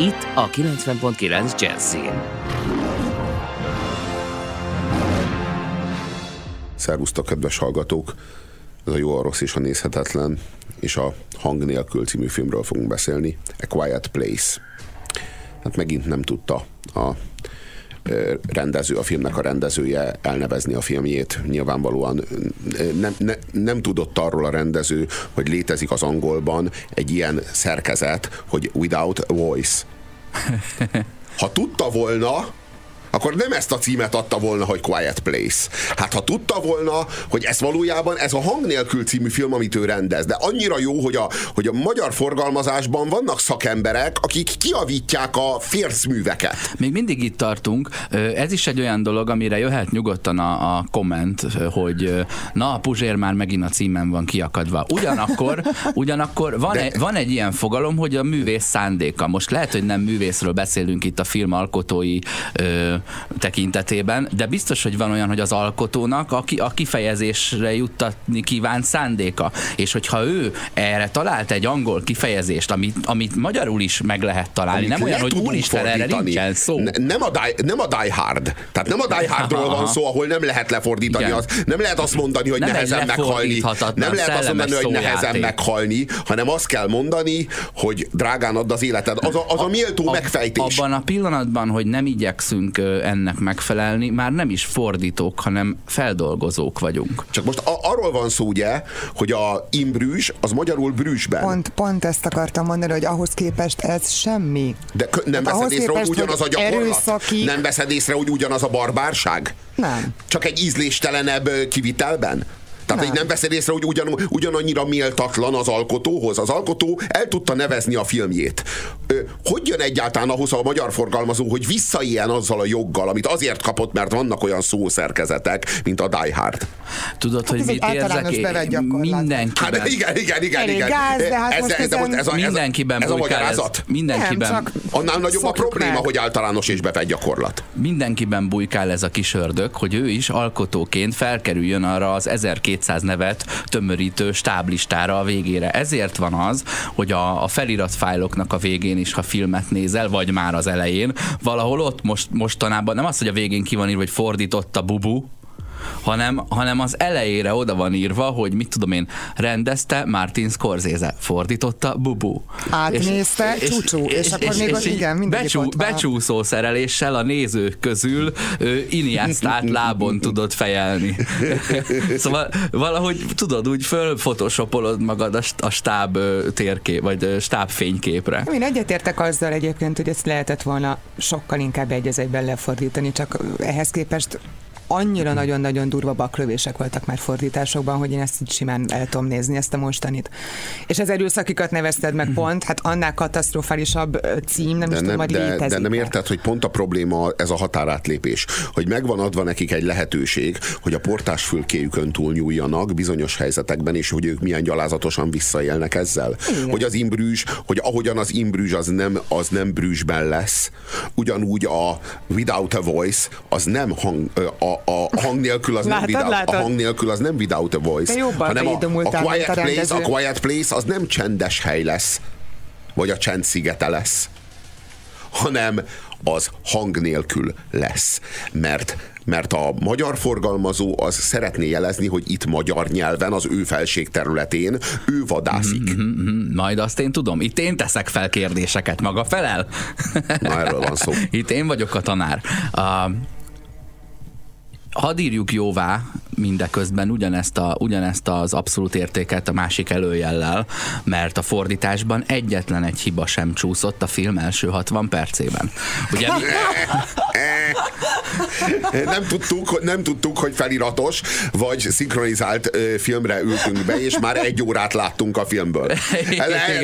Itt a 90.9 Jazzin. Szervusztok, kedves hallgatók! Ez a jó, a rossz és a nézhetetlen, és a Hang nélkül című filmről fogunk beszélni. A Quiet Place. Hát megint nem tudta a rendező, a filmnek a rendezője elnevezni a filmjét. Nyilvánvalóan nem, ne, nem tudott arról a rendező, hogy létezik az angolban egy ilyen szerkezet, hogy without voice. Ha tudta volna, akkor nem ezt a címet adta volna, hogy Quiet Place. Hát ha tudta volna, hogy ez valójában ez a Hang nélkül című film, amit ő rendez, de annyira jó, hogy a, hogy a magyar forgalmazásban vannak szakemberek, akik kiavítják a fércműveket. Még mindig itt tartunk. Ez is egy olyan dolog, amire jöhet nyugodtan a, a komment, hogy na, a Puzsér már megint a címen van kiakadva. Ugyanakkor, ugyanakkor van, de... egy, van egy ilyen fogalom, hogy a művész szándéka. Most lehet, hogy nem művészről beszélünk itt a film alkotói tekintetében, de biztos, hogy van olyan, hogy az alkotónak a, ki, a kifejezésre juttatni kíván szándéka, és hogyha ő erre talált egy angol kifejezést, amit, amit magyarul is meg lehet találni, amit nem olyan, hogy úristen, erre nincsen szó. Ne, nem, a die, nem a Die Hard, tehát nem a Die Hardról van szó, ahol nem lehet lefordítani, az, nem lehet azt mondani, hogy nem nehezen meghalni, nem lehet azt mondani, hogy nehezen meghalni, hanem azt kell mondani, hogy drágán add az életed. Az a, az a méltó a, megfejtés. Abban a pillanatban, hogy nem igyekszünk ennek megfelelni, már nem is fordítók, hanem feldolgozók vagyunk. Csak most a- arról van szó, ugye, hogy a imbrűs az magyarul brűsben. Pont, pont ezt akartam mondani, hogy ahhoz képest ez semmi. De nem hát veszed észre, hogy ugyanaz a gyakorlat? Erőszaki... Nem veszed észre, hogy ugyanaz a barbárság? Nem. Csak egy ízléstelenebb kivitelben? Tehát, nem. nem veszed észre, hogy ugyan, ugyanannyira méltatlan az alkotóhoz. Az alkotó el tudta nevezni a filmjét. Hogy jön egyáltalán ahhoz a magyar forgalmazó, hogy visszaéljen azzal a joggal, amit azért kapott, mert vannak olyan szószerkezetek, mint a Die Hard? Tudod, hát hogy mit érzek? Mindenkiben. Hát, igen, igen, igen. igen. Gáz, de hát ez, ez, ez, ez, a, mindenkiben ez a magyarázat? Ez, mindenkiben. Nem, Annál nagyobb a probléma, meg. hogy általános és bevett gyakorlat. Mindenkiben bujkál ez a kis ördög, hogy ő is alkotóként felkerüljön arra az 1200 200 nevet tömörítő stáblistára a végére. Ezért van az, hogy a, a feliratfájloknak a végén is, ha filmet nézel, vagy már az elején, valahol ott most, mostanában nem az, hogy a végén ki van írva, hogy fordított a bubu, hanem, hanem az elejére oda van írva, hogy mit tudom én, rendezte Martin Scorsese, fordította Bubu. Átnézte és, Csúcsú, és, és, és akkor és, még és ott igen, becsú, Becsúszó szereléssel a nézők közül Iniestát lábon tudod fejelni. szóval valahogy tudod, úgy fölfotoshopolod magad a, a stáb térkép, vagy stáb fényképre. Én egyetértek azzal egyébként, hogy ezt lehetett volna sokkal inkább egy egyben lefordítani, csak ehhez képest annyira nagyon-nagyon durva baklövések voltak már fordításokban, hogy én ezt így simán el tudom nézni, ezt a mostanit. És az erőszakikat nevezted meg pont, hát annál katasztrofálisabb cím nem de is nem, tudom, de, létezik. De nem érted, hogy pont a probléma ez a határátlépés, hogy megvan adva nekik egy lehetőség, hogy a portásfülkéjükön túlnyúljanak bizonyos helyzetekben, és hogy ők milyen gyalázatosan visszaélnek ezzel. Igen. Hogy az imbrűs, hogy ahogyan az imbrűs az nem, az nem brűsben lesz, ugyanúgy a Without a Voice az nem hang, a, a hang nélkül az látad, nem without, látad? a hang nélkül az nem without a voice, hanem a, a, quiet a place, a quiet place az nem csendes hely lesz, vagy a csend szigete lesz, hanem az hang nélkül lesz. Mert mert a magyar forgalmazó az szeretné jelezni, hogy itt magyar nyelven, az ő felség területén ő vadászik. Mm-hmm, majd azt én tudom. Itt én teszek fel kérdéseket, maga felel. Na, erről van szó. Itt én vagyok a tanár. Uh, hadd írjuk jóvá mindeközben ugyanezt, a, ugyanezt az abszolút értéket a másik előjellel, mert a fordításban egyetlen egy hiba sem csúszott a film első 60 percében. Ugye mi, nem, tudtuk, nem tudtuk, hogy feliratos vagy szinkronizált filmre ültünk be, és már egy órát láttunk a filmből.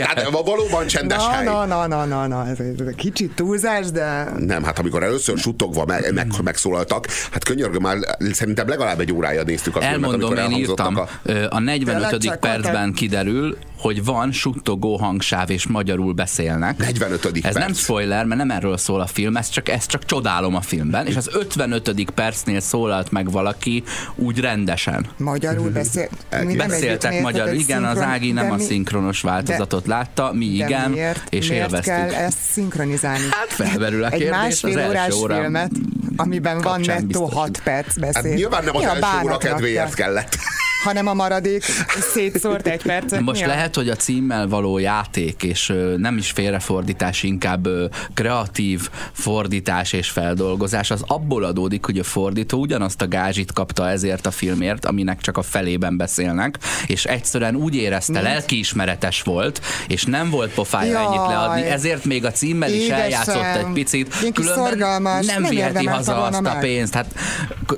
Hát, valóban csendes na, hely. Na, na, na, na, na, ez, egy kicsit túlzás, de... Nem, hát amikor először suttogva meg, meg, megszólaltak, hát könyörgöm már, szerintem legalább egy órája néztük a filmet, elmondom, amikor én írtam, a... a 45. Tényleg percben kiderül, hogy van suttogó hangsáv és magyarul beszélnek. 45. Ez perc. nem spoiler, mert nem erről szól a film, ez csak, ezt csak csodálom a filmben, és az 55. percnél szólalt meg valaki úgy rendesen. Magyarul beszél... mi nem Beszéltek magyarul, igen, az Ági nem de a szinkronos változatot látta, mi de igen, miért, és miért élveztük. kell ezt szinkronizálni? Hát felmerül a Egy kérdés, másfél az első órás óra filmet, amiben van nettó biztos. 6 perc beszél. Hát nyilván nem az első óra kedvéért kellett. hanem a maradék szétszórt egy percet. Most a- lehet, hogy a címmel való játék, és nem is félrefordítás, inkább kreatív fordítás és feldolgozás, az abból adódik, hogy a fordító ugyanazt a gázsit kapta ezért a filmért, aminek csak a felében beszélnek, és egyszerűen úgy érezte, lelkiismeretes volt, és nem volt pofája Jaj. ennyit leadni, ezért még a címmel is Édesem. eljátszott egy picit, kis szorgalmas, nem nem viheti haza azt a pénzt. Hát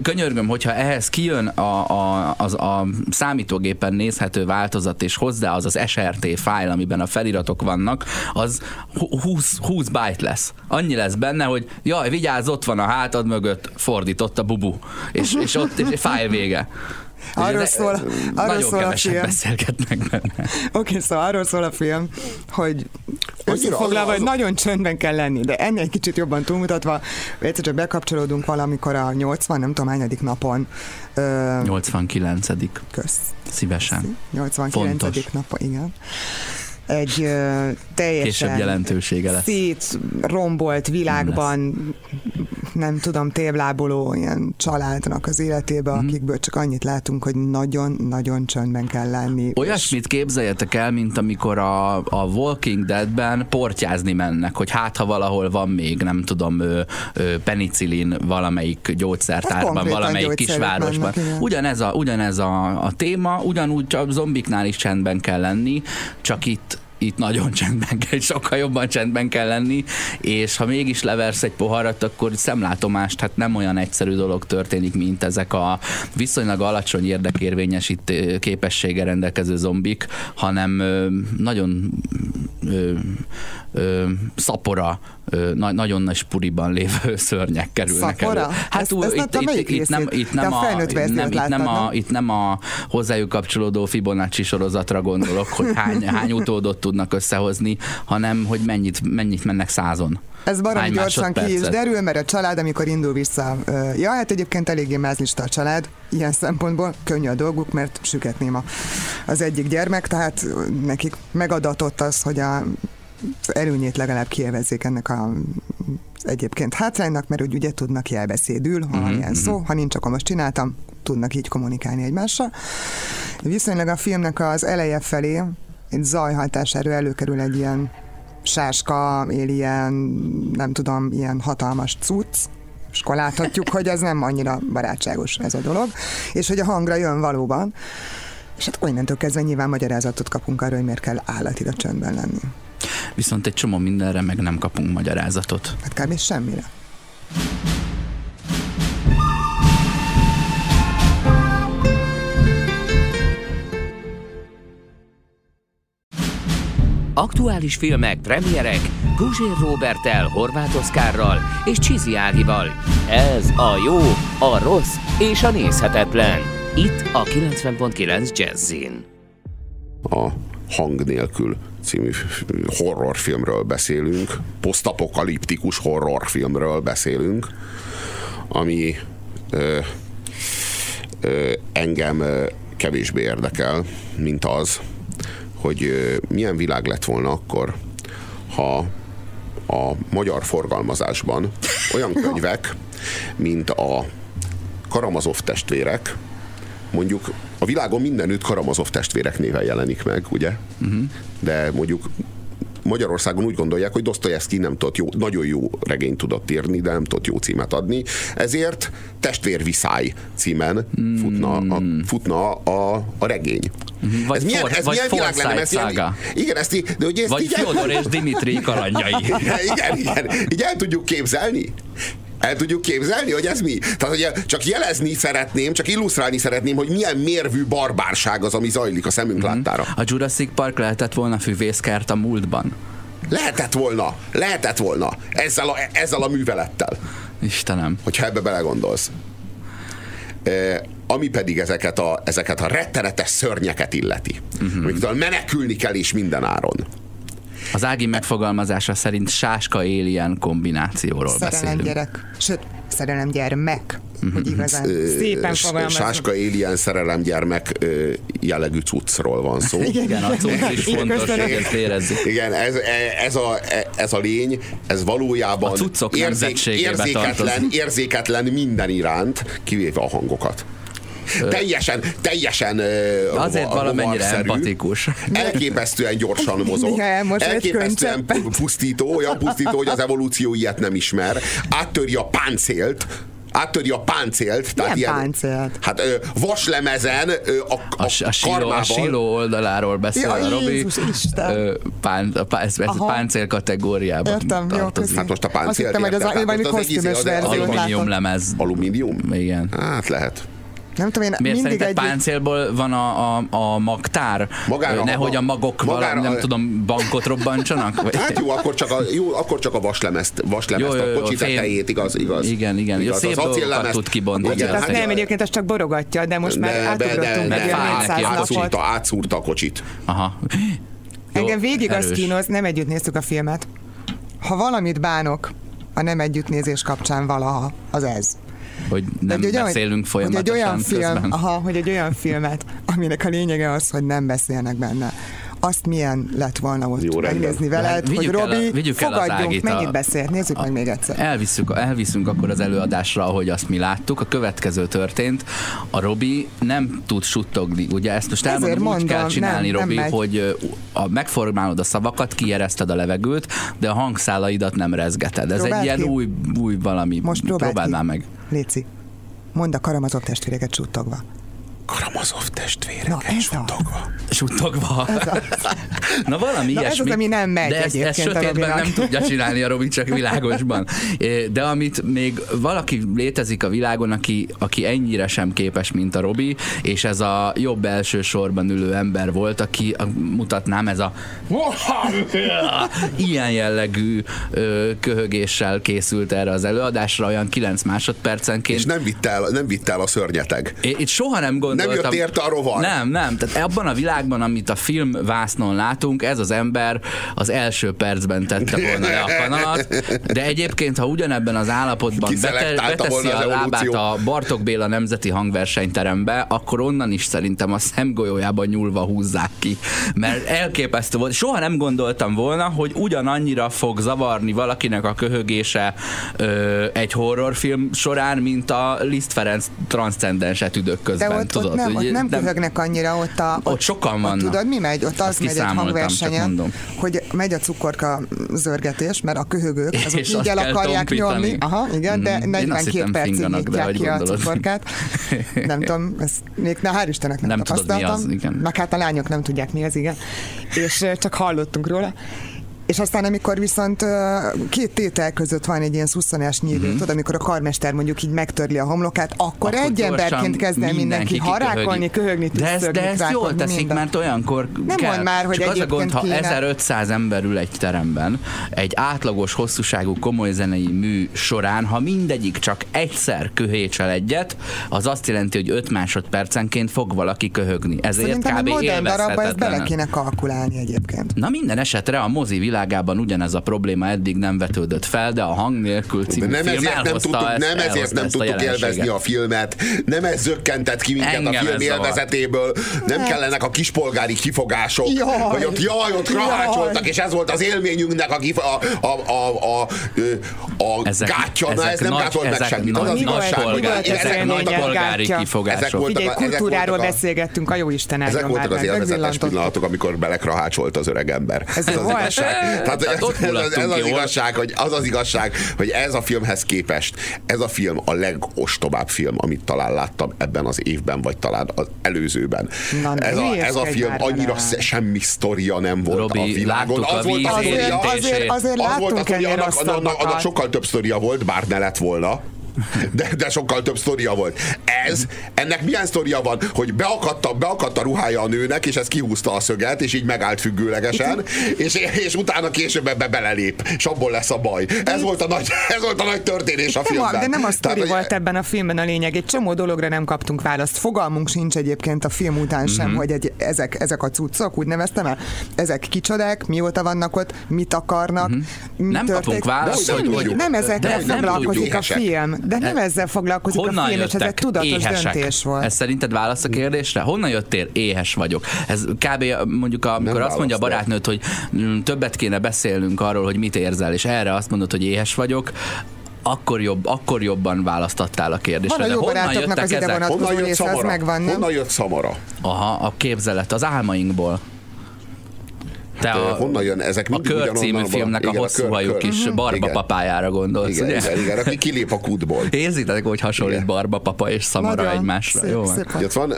könyörgöm, hogyha ehhez kijön a, a, az, a számítógépen nézhető változat, és hozzá az az SRT fájl, amiben a feliratok vannak, az hu- 20, 20 byte lesz. Annyi lesz benne, hogy jaj, vigyázz, ott van a hátad mögött, fordított a bubu. És, és ott és fájl vége. Arról És szól- arról nagyon szól a film. beszélgetnek benne. Oké, szóval arról szól a film, hogy összefoglalva, hogy nagyon csöndben kell lenni, de ennél egy kicsit jobban túlmutatva, egyszer csak bekapcsolódunk valamikor a 80, nem tudom hányadik napon, ö, 89. kösz, Szívesen. 89. Fontos. nap, igen. Egy ö, teljesen Később jelentősége lesz. szétrombolt világban, nem tudom, tévláboló ilyen családnak az életébe, Mhm. akikből csak annyit látunk, hogy nagyon-nagyon csöndben kell lenni. Olyasmit képzeljetek el, mint amikor a, a Walking Deadben portyázni mennek, hogy hát ha valahol van még, nem tudom, ö, ö, penicillin valamelyik gyógyszertárban, Hát valamelyik kisvárosban. mennek. Ugyanez, a, ugyanez a, a téma, ugyanúgy csak zombiknál is csendben kell lenni, csak itt itt nagyon csendben kell, sokkal jobban csendben kell lenni, és ha mégis leversz egy poharat, akkor szemlátomást, hát nem olyan egyszerű dolog történik, mint ezek a viszonylag alacsony érdekérvényesít képessége rendelkező zombik, hanem nagyon ö, szapora, ö, na, nagyon nagy spuriban lévő szörnyek kerülnek Szapora? elő. Ezt- ezt melyik itt, nem, részét? itt Te nem a a, felnőtt nem, itt nem a, nem? itt nem a hozzájuk kapcsolódó Fibonacci sorozatra gondolok, hogy hány, hány utódot tudnak összehozni, hanem hogy mennyit, mennyit mennek százon. Ez baromi gyorsan ki is derül, mert a család, amikor indul vissza, ja, hát egyébként eléggé mázlista a család, ilyen szempontból könnyű a dolguk, mert süketném a, az egyik gyermek, tehát nekik megadatott az, hogy a előnyét legalább kielvezzék ennek a egyébként hátránynak, mert úgy ugye tudnak jelbeszédül, ha van ilyen szó, ha nincs, akkor most csináltam, tudnak így kommunikálni egymással. Viszonylag a filmnek az eleje felé egy zajhatásáról előkerül egy ilyen sáska, ilyen, nem tudom, ilyen hatalmas cucc, és akkor láthatjuk, hogy ez nem annyira barátságos ez a dolog, és hogy a hangra jön valóban, és hát innentől kezdve nyilván magyarázatot kapunk arra, hogy miért kell állatira csöndben lenni. Viszont egy csomó mindenre meg nem kapunk magyarázatot. Hát kb. semmire. Aktuális filmek, premierek, Guzsér Robertel, Horváth Oszkárral és Csizi Ágival. Ez a jó, a rossz és a nézhetetlen. Itt a 90.9 Jazzin. a Hang nélkül című horrorfilmről beszélünk, posztapokaliptikus horrorfilmről beszélünk, ami ö, ö, engem ö, kevésbé érdekel, mint az, hogy ö, milyen világ lett volna akkor, ha a magyar forgalmazásban olyan könyvek, mint a Karamazov testvérek, mondjuk a világon mindenütt Karamazov testvérek néven jelenik meg, ugye? Uh-huh. De mondjuk Magyarországon úgy gondolják, hogy Dostoyevsky nem tudott jó, nagyon jó regényt tudott írni, de nem tudott jó címet adni, ezért Testvérviszály címen futna, a, futna a, a regény. Mhm. Vagy ez milyen, for, ez vagy milyen világ lenne? Ez ilyen, igen, ezt de hogy ezt Vagy így el- Fyodor és Dimitri kalandjai. igen, igen. Így el tudjuk képzelni? El tudjuk képzelni, hogy ez mi? Tehát ugye csak jelezni szeretném, csak illusztrálni szeretném, hogy milyen mérvű barbárság az, ami zajlik a szemünk Mhm. láttára. A Jurassic Park lehetett volna füvészkert a múltban. Lehetett volna, lehetett volna ezzel a, ezzel a művelettel, Istenem. hogyha ebbe belegondolsz. E, ami pedig ezeket a, ezeket a rettenetes szörnyeket illeti, uh-huh. amiktől menekülni kell is minden áron. Az Ági megfogalmazása szerint sáska alien kombinációról Szerelem beszélünk. gyerek. Sőt, szerelem gyermek. Hogy igazán szépen fogalmazunk. Sáska Alien szerelem gyermek jellegű cuccról van szó. Igen, a cucc is Igen, fontos, ezt érezzük. Igen, ez, ez, a, ez a lény, ez valójában A nemzetségébe érzéketlen, tartozik. érzéketlen minden iránt, kivéve a hangokat. Teljesen, teljesen Azért valamennyire empatikus. Elképesztően gyorsan mozog. Elképesztően pusztító, olyan pusztító, hogy az evolúció ilyet nem ismer. Áttöri a páncélt, áttöri a páncélt. Tehát Milyen páncélt? Hát ö, vaslemezen ö, a, a, A, a, síló, a síló oldaláról beszél Ja, a Robi. Jézus Isten. Ö, Pán, a, pá- ez, ez Aha. páncél kategóriában Értem, jó. Hát most a Azt páncélt hittem, hogy az, érted, a- valami tehát az egy izé, kosztümös az- az verziót Alumínium lemez. Alumínium? Igen. Hát lehet. Nem tudom, én Miért mindig szerinted egy... páncélból van a, a, a magtár? Magára Nehogy a- a magok magára valami, nem a- tudom, bankot robbantsanak? Vagy- Hát jó, akkor csak a, jó, akkor csak a vaslemezt, vaslemezt Jó, jó, a jó, kocsi fél- tetejét, igaz, igaz. Igen, igen. Jó, Igaz, szép az dolgokat tud kibontani. Igen, az egy- nem, egyébként az csak borogatja, de most már átugrottunk neki 400 a napot. átszúrta, a kocsit. Aha. Engem végig az erős. kínoz, nem együtt néztük a filmet. Ha valamit bánok a nem együttnézés kapcsán valaha, az ez. Hogy nem Hogy egy olyan- beszélünk hogy egy folyamatosan olyan film, közben. aha, hogy egy olyan filmet, aminek a lényege az, hogy nem beszélnek benne. Azt milyen lett volna ott Jó, megnézni veled, hogy vigyük a- Robi, el fogadjunk, a- mennyit beszélt, nézzük meg még egyszer. Elviszünk, elviszünk akkor az előadásra, ahogy azt mi láttuk. A következő történt. A Robi nem tud suttogni. Ugye ezt most Ezért elmondom, úgy mondom, kell csinálni, nem, nem Robi, megy. hogy a, megformálod a szavakat, kiereszted a levegőt, de a hangszálaidat nem rezgeted. Ez Próbáld egy ilyen ki. új, új valami. Most próbáld Próbáld már meg. Léci, mondd a karamazov testvéreket suttogva. Karamazov testvérek, Na, ez a- suttogva. Suttogva. Na valami Na, ez ilyesmi. az, ami nem megy De ezt, ezt a sötétben nem tudja csinálni a Robi, csak világosban. É, De amit még valaki létezik a világon, aki, aki ennyire sem képes, mint a Robi, és ez a jobb első sorban ülő ember volt, aki a- mutatnám, ez a ilyen jellegű ö, köhögéssel készült erre az előadásra, olyan 9 másodpercenként. És nem vitt el, nem vitt el a szörnyeteg. Én itt soha nem gondoltam... jött érte a rovar? Nem, nem. Tehát abban a világban, amit a film vásznon látunk, ez az ember az első percben tette volna le a kanalat, de egyébként, ha ugyanebben az állapotban bete, beteszi a lábát a Bartok Béla Nemzeti Hangversenyterembe, akkor onnan is szerintem a szemgolyójában nyúlva húzzák ki. Mert elképesztő volt. Soha nem gondoltam volna, hogy ugyanannyira fog zavarni valakinek a köhögése ö, egy horrorfilm során, mint a Liszt Ferenc transzcendens etüdök De közben. ott, tudod, ott nem, hogy ott nem köhögnek annyira, ott a... Ott sokan vannak. tudod, mi megy? Ott az megy egy hangversenyen, hogy megy a cukorka zörgetés, mert a köhögők, azok És így el akarják nyomni. Aha, igen, de Mhm. Én azt 42 hittem percig nyitják ki a cukorkát. Nem tudom, ezt még na, hál' Istennek nem, Nem tudod, mi tapasztaltam. az, igen. Meg hát a lányok nem tudják mi az, igen. És csak hallottunk róla. És aztán, amikor viszont két tétel között van egy ilyen szusszanás nyílő, Mhm. tudod, amikor a karmester mondjuk így megtörli a homlokát, akkor, Akkor egy emberként kezd el mindenki harákolni, köhögni, De ezt, de ezt jól teszik, minden. mert olyankor Nem kell. már, hogy Csak az a gond, ha kéne. 1500 ember ül egy teremben, egy átlagos hosszúságú komoly zenei mű során, ha mindegyik csak egyszer köhécsel egyet, az azt jelenti, hogy 5 másodpercenként fog valaki köhögni. Ezért Szerintem egy kb. modern darabba ezt bele kéne kalkulálni egyébként. Na minden esetre a mozi világában ugyanez a probléma eddig nem vetődött fel, de a hang nélkül című nem film ezért nem tudtuk, ezt, nem ezért nem tudtuk élvezni a filmet, nem ez zökkentett ki minket Engem a film ez élvezetéből, nem kellenek a kispolgári kifogások, Jaj. hogy ott jaj, ott rahácsoltak, és ez volt az élményünknek a, kif- a, a, a, a, a Ezek- gátja, na ezek ez nem nagy- gátolt meg semmit, az nagy- az igazság. az ezek nagy polgári kifogások. Ezek voltak Figyelj, kultúráról beszélgettünk, a jó Isten Ezek voltak az élvezetes pillanatok, amikor belekrahácsolt az öreg ember. Ez az volt. igazság. Tehát Hát ott ez, ez, az, ez az igazság, hogy az az igazság, hogy ez a filmhez képest, ez a film a legostobább film, amit talán láttam ebben az évben, vagy talán az előzőben. Na, ez, a, ez a film annyira vele. semmi sztoria nem volt Robi, a világon. láttuk a volt víz sztoria, Azért, azért, azért az volt az, hogy annak, annak, annak, sokkal több sztoria volt, bár ne lett volna. De, de sokkal több sztoria volt. Ez, ennek milyen sztoria van, hogy beakadt a, beakadt a ruhája a nőnek, és ez kihúzta a szöget, és így megállt függőlegesen, és, és utána később ebbe belelép, és abból lesz a baj. Ez volt a nagy, ez volt a nagy történés a filmben. de nem a sztori Tehát, hogy- volt ebben a filmben a lényeg. Egy csomó dologra nem kaptunk választ. Fogalmunk sincs egyébként a film után sem, hogy egy, ezek, ezek a cuccok, úgy neveztem el, ezek kicsodák, mióta vannak ott, mit akarnak, mi Mhm. Nem történt. kapunk választ, De hogy- semmi, hogy- nem nem foglalkozik a film, de nem ezzel foglalkozik a Honnan film, és ez egy tudatos éhesek? döntés volt. Ez szerinted válasz a kérdésre? Honnan jöttél? Éhes vagyok. Ez kb. mondjuk, amikor azt mondja a barátnőt, hogy mm, többet kéne beszélnünk arról, hogy mit érzel, és erre azt mondod, hogy éhes vagyok, akkor, jobb, akkor jobban választattál a kérdésre. Van a jó barátoknak az ide ezek? vonat- Honnan jött része, az Szamara? megvan, nem? Honnan jött Szamara? Aha, a képzelet, az álmainkból. Te Te a, honnan jön? Ezek a Kör című filmnek a Igen, hosszú Kör- hajú Kör. kis barba Igen. papájára gondolsz, Igen, ugye? igen, igen, aki kilép a kútból. Érzitek, hogy hasonlít Igen. barba papa és szamara Nagyon egymásra? szép, Jó van. szép. Ott van,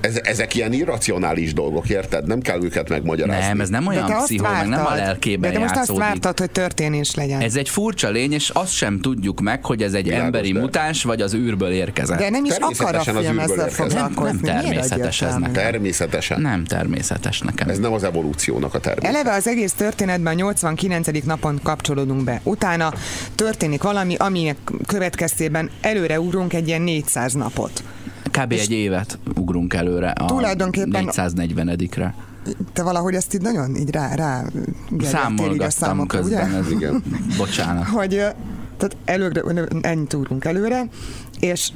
ez, ezek ilyen irracionális dolgok, érted? Nem kell őket megmagyarázni. Nem, ez nem olyan azt pszichó, meg nem a vártad. lelkében De most azt játszódik. vártad, hogy történés legyen. Ez egy furcsa lény, és azt sem tudjuk meg, hogy ez egy Világos, emberi de- mutáns, vagy az űrből érkezett. De nem is akar a film ezzel foglalkozni. Nem- nem természetes ez nekem. Természetesen. Nem természetes nekem. Ez nem az evolúciónak a termése. Eleve az egész történetben a 89. napon kapcsolódunk be. Utána történik valami, aminek következtében előre ugrunk egy ilyen 400 napot. Kb. egy évet ugrunk előre a Tulajdonképpen- 440-re. Te valahogy ezt így nagyon így rá, rá így a Számolgattam számokra, ugye? közben. Ez, Igen. Bocsánat. hogy tehát előre, ennyit ugrunk előre, és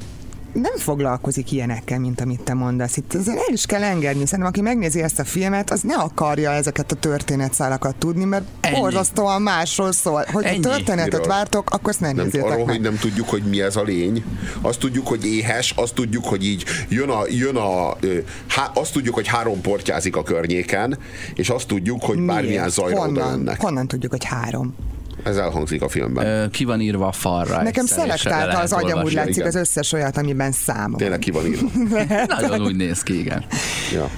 nem foglalkozik ilyenekkel, mint amit te mondasz. Itt ezen el is kell engedni. Szerintem, aki megnézi ezt a filmet, az ne akarja ezeket a történetszálakat tudni, mert Ennyi. borzasztóan másról szól. Hogy Ennyi. a történetet Miről? vártok, akkor ezt nem Nem, nézzétek arról, meg. hogy nem tudjuk, hogy mi ez a lény. Azt tudjuk, hogy éhes, azt tudjuk, hogy így jön a, jön a há, azt tudjuk, hogy három portyázik a környéken, és azt tudjuk, hogy bármilyen zajra oda honnan, jönnek. honnan tudjuk, hogy három? Ez elhangzik a filmben. Ö, Ki van írva a falra. Nekem szelektálta az agyam, úgy olvasni. látszik, igen. az összes olyat, amiben számol. Tényleg ki van írva. Nagyon úgy néz ki, igen. Ja.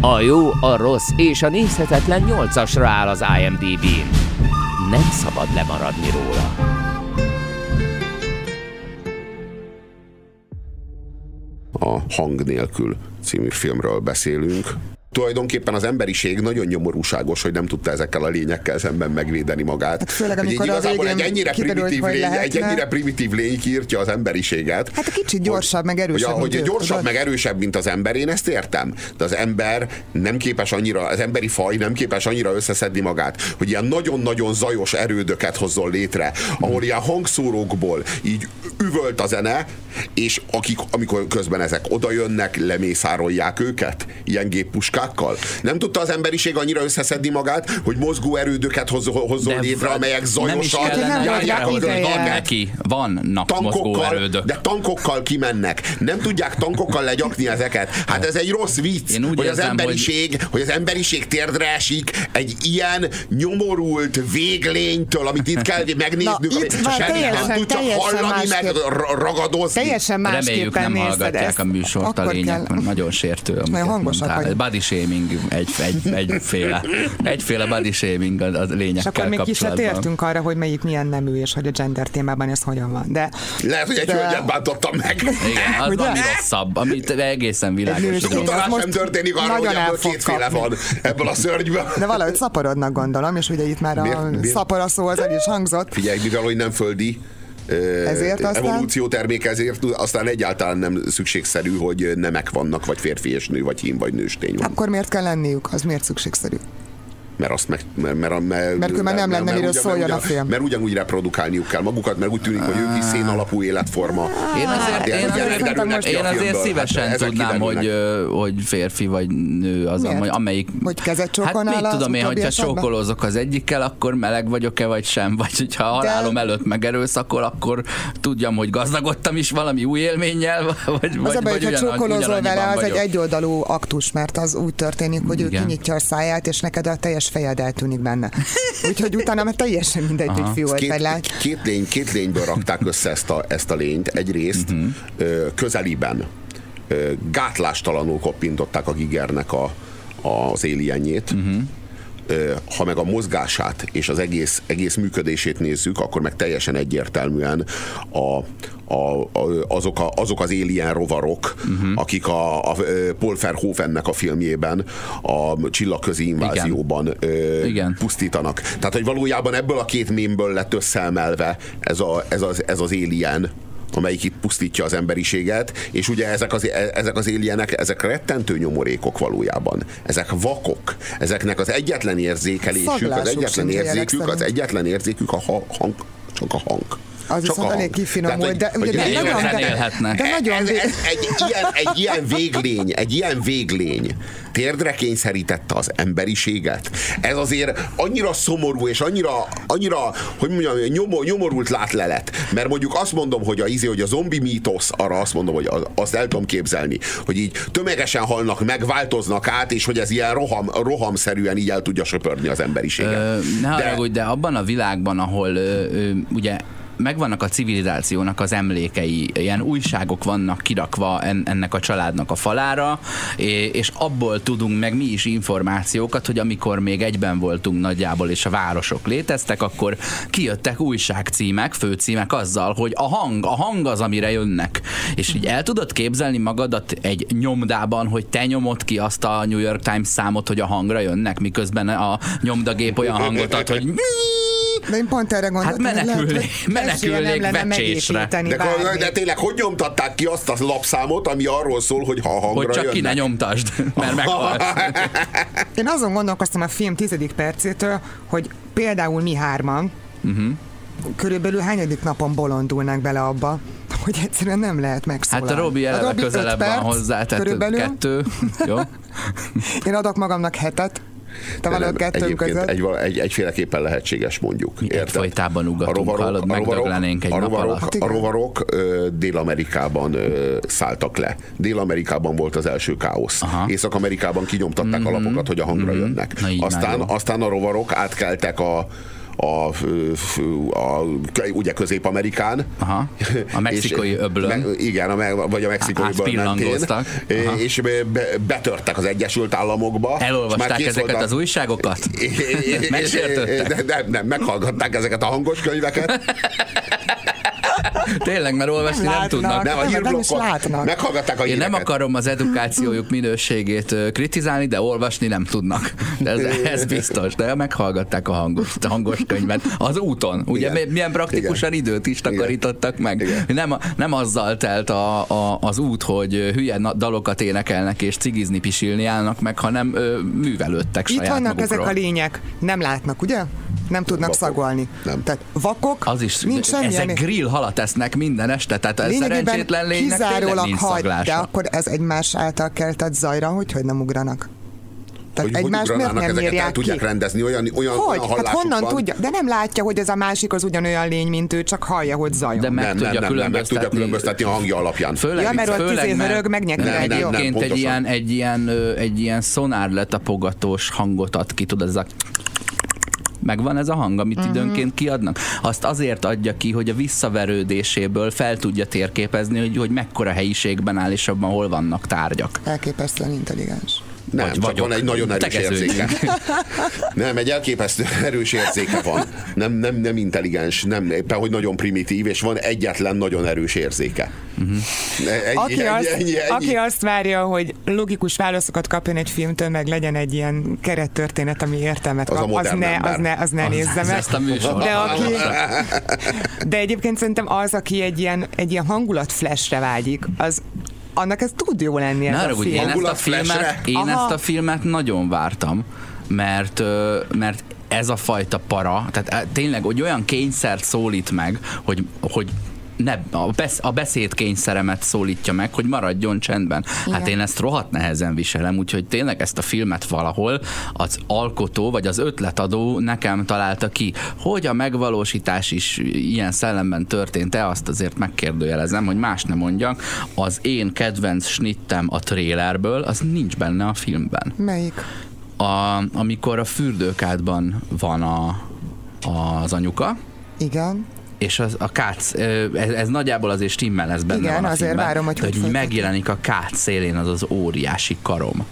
A jó, a rossz és a nézhetetlen nyolcasra áll az IMDb-n. Nem szabad lemaradni róla. A Hang nélkül című filmről beszélünk. Tulajdonképpen az emberiség nagyon nyomorúságos, hogy nem tudta ezekkel a lényekkel szemben megvédeni magát. Hát főleg, Hogy amikor a igazából egy ennyire, kiderült, primitív hogy lény, egy ennyire primitív lény kiírtja az emberiséget. Hát egy kicsit gyorsabb, meg erősebb, Hogy, hogy gyorsabb, tudod? meg erősebb, mint az ember, én ezt értem. De az ember nem képes annyira, az emberi faj nem képes annyira összeszedni magát, hogy ilyen nagyon-nagyon zajos erődöket hozzon létre, ahol ilyen hangszórókból így üvölt a zene, és akik, amikor közben ezek odajönnek, lemészárolják őket ilyen géppuskákkal. Nem tudta az emberiség annyira összeszedni magát, hogy mozgó erődöket hoz, hozzon De létre, amelyek nem zajosan nem járják a. Vannak mozgó tankokkal, erődök. de tankokkal kimennek. Nem tudják tankokkal legyakni ezeket. Hát ez egy rossz vicc, Én úgy hogy, az érzem, emberiség, hogy... hogy az emberiség térdre esik egy ilyen nyomorult véglénytől, amit itt kell megnéznünk, Na, amit itt nem teljesen- tud csak teljesen hallani, meg ragadozni. Teljesen Reméljük másképpen nem nézted hallgatják ezt. a műsort a Akkor lények, kell- mert nagyon sértő, amiket hangosak mondtál. Body shaming, egy, egy, egyféle, egyféle body shaming a, a És lényekkel akkor még ki se kapcsolatban. tértünk arra, hogy melyik milyen nemű, és hogy a gender témában ez hogyan van. De Lehet, hogy egy De- hölgyet bántottam meg. Igen, az Ugye? valami rosszabb, amit egészen világos. Utalás most sem történik arra, hogy ebből kétféle van ebből a szörnyből. De valahogy szaporodnak gondolom, és ugye itt már a Miért- miért? szapora szó az el is hangzott. Figyelj, mivel hogy nem földi Ezért aztán? evolúció termék, ezért aztán egyáltalán nem szükségszerű, hogy nemek vannak, vagy férfi és nő, vagy hím, vagy nőstény van. Akkor miért kell lenniük? Az miért szükségszerű? Mert azt meg, mert, mert, mert, mert, mert nem lenne miről szóljon a film. Mert ugyanúgy reprodukálniuk kell magukat, mert úgy tűnik, hogy ők is szén alapú életforma. Én azért, én azért, én azért szívesen hát, tudnám, hogy, hogy férfi vagy nő az, amelyik... Hogy kezet Hát mit tudom én, hogyha csókolózok az egyikkel, akkor meleg vagyok-e vagy sem, vagy hogyha halálom De... előtt megerőszakol, akkor tudjam, hogy gazdagodtam is valami új élménnyel, vagy, az a baj, hogyha csókolózol vele, az egy egyoldalú aktus, mert az úgy történik, hogy ő kinyitja a száját, és neked a teljes fejed eltűnik benne. Úgyhogy utána már teljesen mindegy, Aha. hogy fiú két, vagy két, lény, két lényből rakták össze ezt a, ezt a lényt. Egyrészt uh-huh. közeliben gátlástalanul koppintották a Gigernek a, az alienjét. Uh-huh ha meg a mozgását és az egész, egész működését nézzük, akkor meg teljesen egyértelműen a, a, a, azok, a, azok az alien rovarok, uh-huh. akik a, a Paul Verhoevennek a filmjében a csillagközi invázióban Igen. Ö, Igen. pusztítanak. Tehát, hogy valójában ebből a két mémből lett összeemelve ez, a, ez, az, ez az alien amelyik itt pusztítja az emberiséget, és ugye ezek az, ezek az éljenek, ezek rettentő nyomorékok valójában. Ezek vakok. Ezeknek az egyetlen érzékelésük, az egyetlen érzékük, az egyetlen érzékük a hang, csak a hang. Az Csak viszont elég kifinomult, de, ugye, de, nagyon, de, de nagyon ez, ez, egy, ilyen, egy ilyen véglény, egy ilyen véglény térdre kényszerítette az emberiséget. Ez azért annyira szomorú, és annyira, annyira hogy mondjam, nyomor, nyomorult látlelet. Mert mondjuk azt mondom, hogy a, izé, hogy a zombi mítosz, arra azt mondom, hogy azt el tudom képzelni, hogy így tömegesen halnak meg, változnak át, és hogy ez ilyen roham, rohamszerűen így el tudja söpörni az emberiséget. Ö, ne de, haragudj, de abban a világban, ahol ö, ö, ugye megvannak a civilizációnak az emlékei, ilyen újságok vannak kirakva ennek a családnak a falára, és abból tudunk meg mi is információkat, hogy amikor még egyben voltunk nagyjából, és a városok léteztek, akkor kijöttek újságcímek, főcímek azzal, hogy a hang, a hang az, amire jönnek. És így el tudod képzelni magadat egy nyomdában, hogy te nyomod ki azt a New York Times számot, hogy a hangra jönnek, miközben a nyomdagép olyan hangot ad, hogy de én pont erre gondoltam. Hát menekülni, menekülnék vecsésre. De, de tényleg, hogy nyomtatták ki azt a lapszámot, ami arról szól, hogy ha a hangra Hogy csak jönnek. ki ne nyomtasd, mert meghalsz. Én azon gondolkoztam a film tizedik percétől, hogy például mi hárman, uh-huh. körülbelül hányadik napon bolondulnak bele abba, hogy egyszerűen nem lehet megszólalni. Hát a Robi eleve közelebb van hozzá, tehát körülbelül. kettő. Jó. Én adok magamnak hetet, te van kettő között? Egy, egy, egyféleképpen lehetséges mondjuk. Egyfajtában ugatunk, a rovarok, hallod, a rovarok, egy a rovarok, nap A rovarok Dél-Amerikában szálltak le. Dél-Amerikában volt az első káosz. Észak-Amerikában kinyomtatták mm-hmm. a lapokat, hogy a hangra mm-hmm. jönnek. aztán, aztán a rovarok átkeltek a a, a, ugye Közép-Amerikán. Aha, a mexikai öblön. Me, igen, a, vagy a mexikai öblön mentén. És be, betörtek az Egyesült Államokba. Elolvasták ezeket az újságokat? Megsértődtek? Nem, nem, meghallgatták ezeket a hangos könyveket. Tényleg, mert olvasni nem, nem tudnak. Nem, a hírblokkot meghallgatták a Én nem akarom az edukációjuk minőségét kritizálni, de olvasni nem tudnak. De ez, ez biztos. De meghallgatták a hangos, a hangos könyvet az úton. Ugye Igen. milyen praktikusan Igen. időt is takarítottak meg. Igen. Nem, nem azzal telt a, a, az út, hogy hülye dalokat énekelnek és cigizni, pisilni állnak meg, hanem ö, művelődtek Itt saját vannak magukról. ezek a lények. Nem látnak, ugye? Nem tudnak vakok. szagolni. Nem. Tehát vakok, az is, nincs semmilyen... Ezek grill halat esznek minden este, tehát ez szerencsétlen lénynek kizárólag nincs hagy, de akkor ez egymás által keltett zajra, hogy hogy nem ugranak? Tehát hogy egymás miért nem ezeket el tudják rendezni, olyan, olyan, hogy? olyan hát honnan van. tudja? De nem látja, hogy ez a másik az ugyanolyan lény, mint ő, csak hallja, hogy zajon. De meg nem, tudja nem, nem, meg tudja különböztetni a hangja alapján. Főleg, ja, mert ott izé hörög, megnyek nem, nem, egyébként egy ilyen, egy ilyen, egy ilyen szonár letapogatós hangot ad ki, tudod, ez a Megvan ez a hang, amit uh-huh. időnként kiadnak? Azt azért adja ki, hogy a visszaverődéséből fel tudja térképezni, hogy, hogy mekkora helyiségben áll, és abban hol vannak tárgyak. Elképesztően intelligens. Nem, vagy csak vagyok. van egy nagyon erős érzéke. nem, egy elképesztő erős érzéke van. Nem, nem, nem intelligens, nem éppen, hogy nagyon primitív, és van egyetlen nagyon erős érzéke. Uh-huh. Ennyi, aki, ennyi, azt, ennyi, ennyi. aki azt várja, hogy logikus válaszokat kapjon egy filmtől, meg legyen egy ilyen kerettörténet, ami értelmet kap, az, az, ne, az ne, az ne az, nézze meg. Ezt a de, aki, de egyébként szerintem az, aki egy ilyen, egy ilyen hangulat flashre vágyik, az annak ez tud jó lenni ez Na, a film. Én, ezt a filmet, én ezt a filmet nagyon vártam mert, mert ez a fajta para, tehát eh, tényleg, hogy olyan kényszert szólít meg, hogy, hogy ne, a, besz, a beszédkényszeremet szólítja meg, hogy maradjon csendben. Igen. Hát én ezt rohadt nehezen viselem, úgyhogy tényleg ezt a filmet valahol az alkotó vagy az ötletadó nekem találta ki. Hogy a megvalósítás is ilyen szellemben történt-e, azt azért megkérdőjelezem, hogy más nem mondjak. Az én kedvenc snittem a trélerből, az nincs benne a filmben. Melyik? A, amikor a fürdőkádban van a, az anyuka, Igen. És az, a kác, ez, ez nagyjából azért stimmel lesz benne Igen, van a azért filmben, várom, hogy hogy hogy megjelenik a kác szélén az az óriási karom.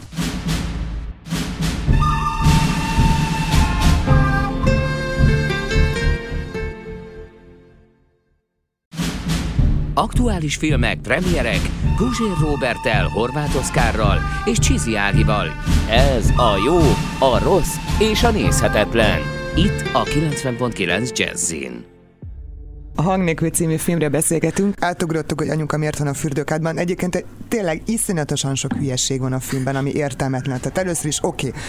Aktuális filmek, premierek, Guzsér Robertel, Horváth Oszkárral és Csizi Ágival. Ez a jó, a rossz és a nézhetetlen. Itt a 90.9 Jazzin. A Hang nélkül című filmre beszélgetünk. Átugrottuk, hogy anyuka miért van a fürdőkádban. Egyébként egy- tényleg iszonyatosan sok hülyesség van a filmben, ami értelmetlen. Tehát először is oké, okay,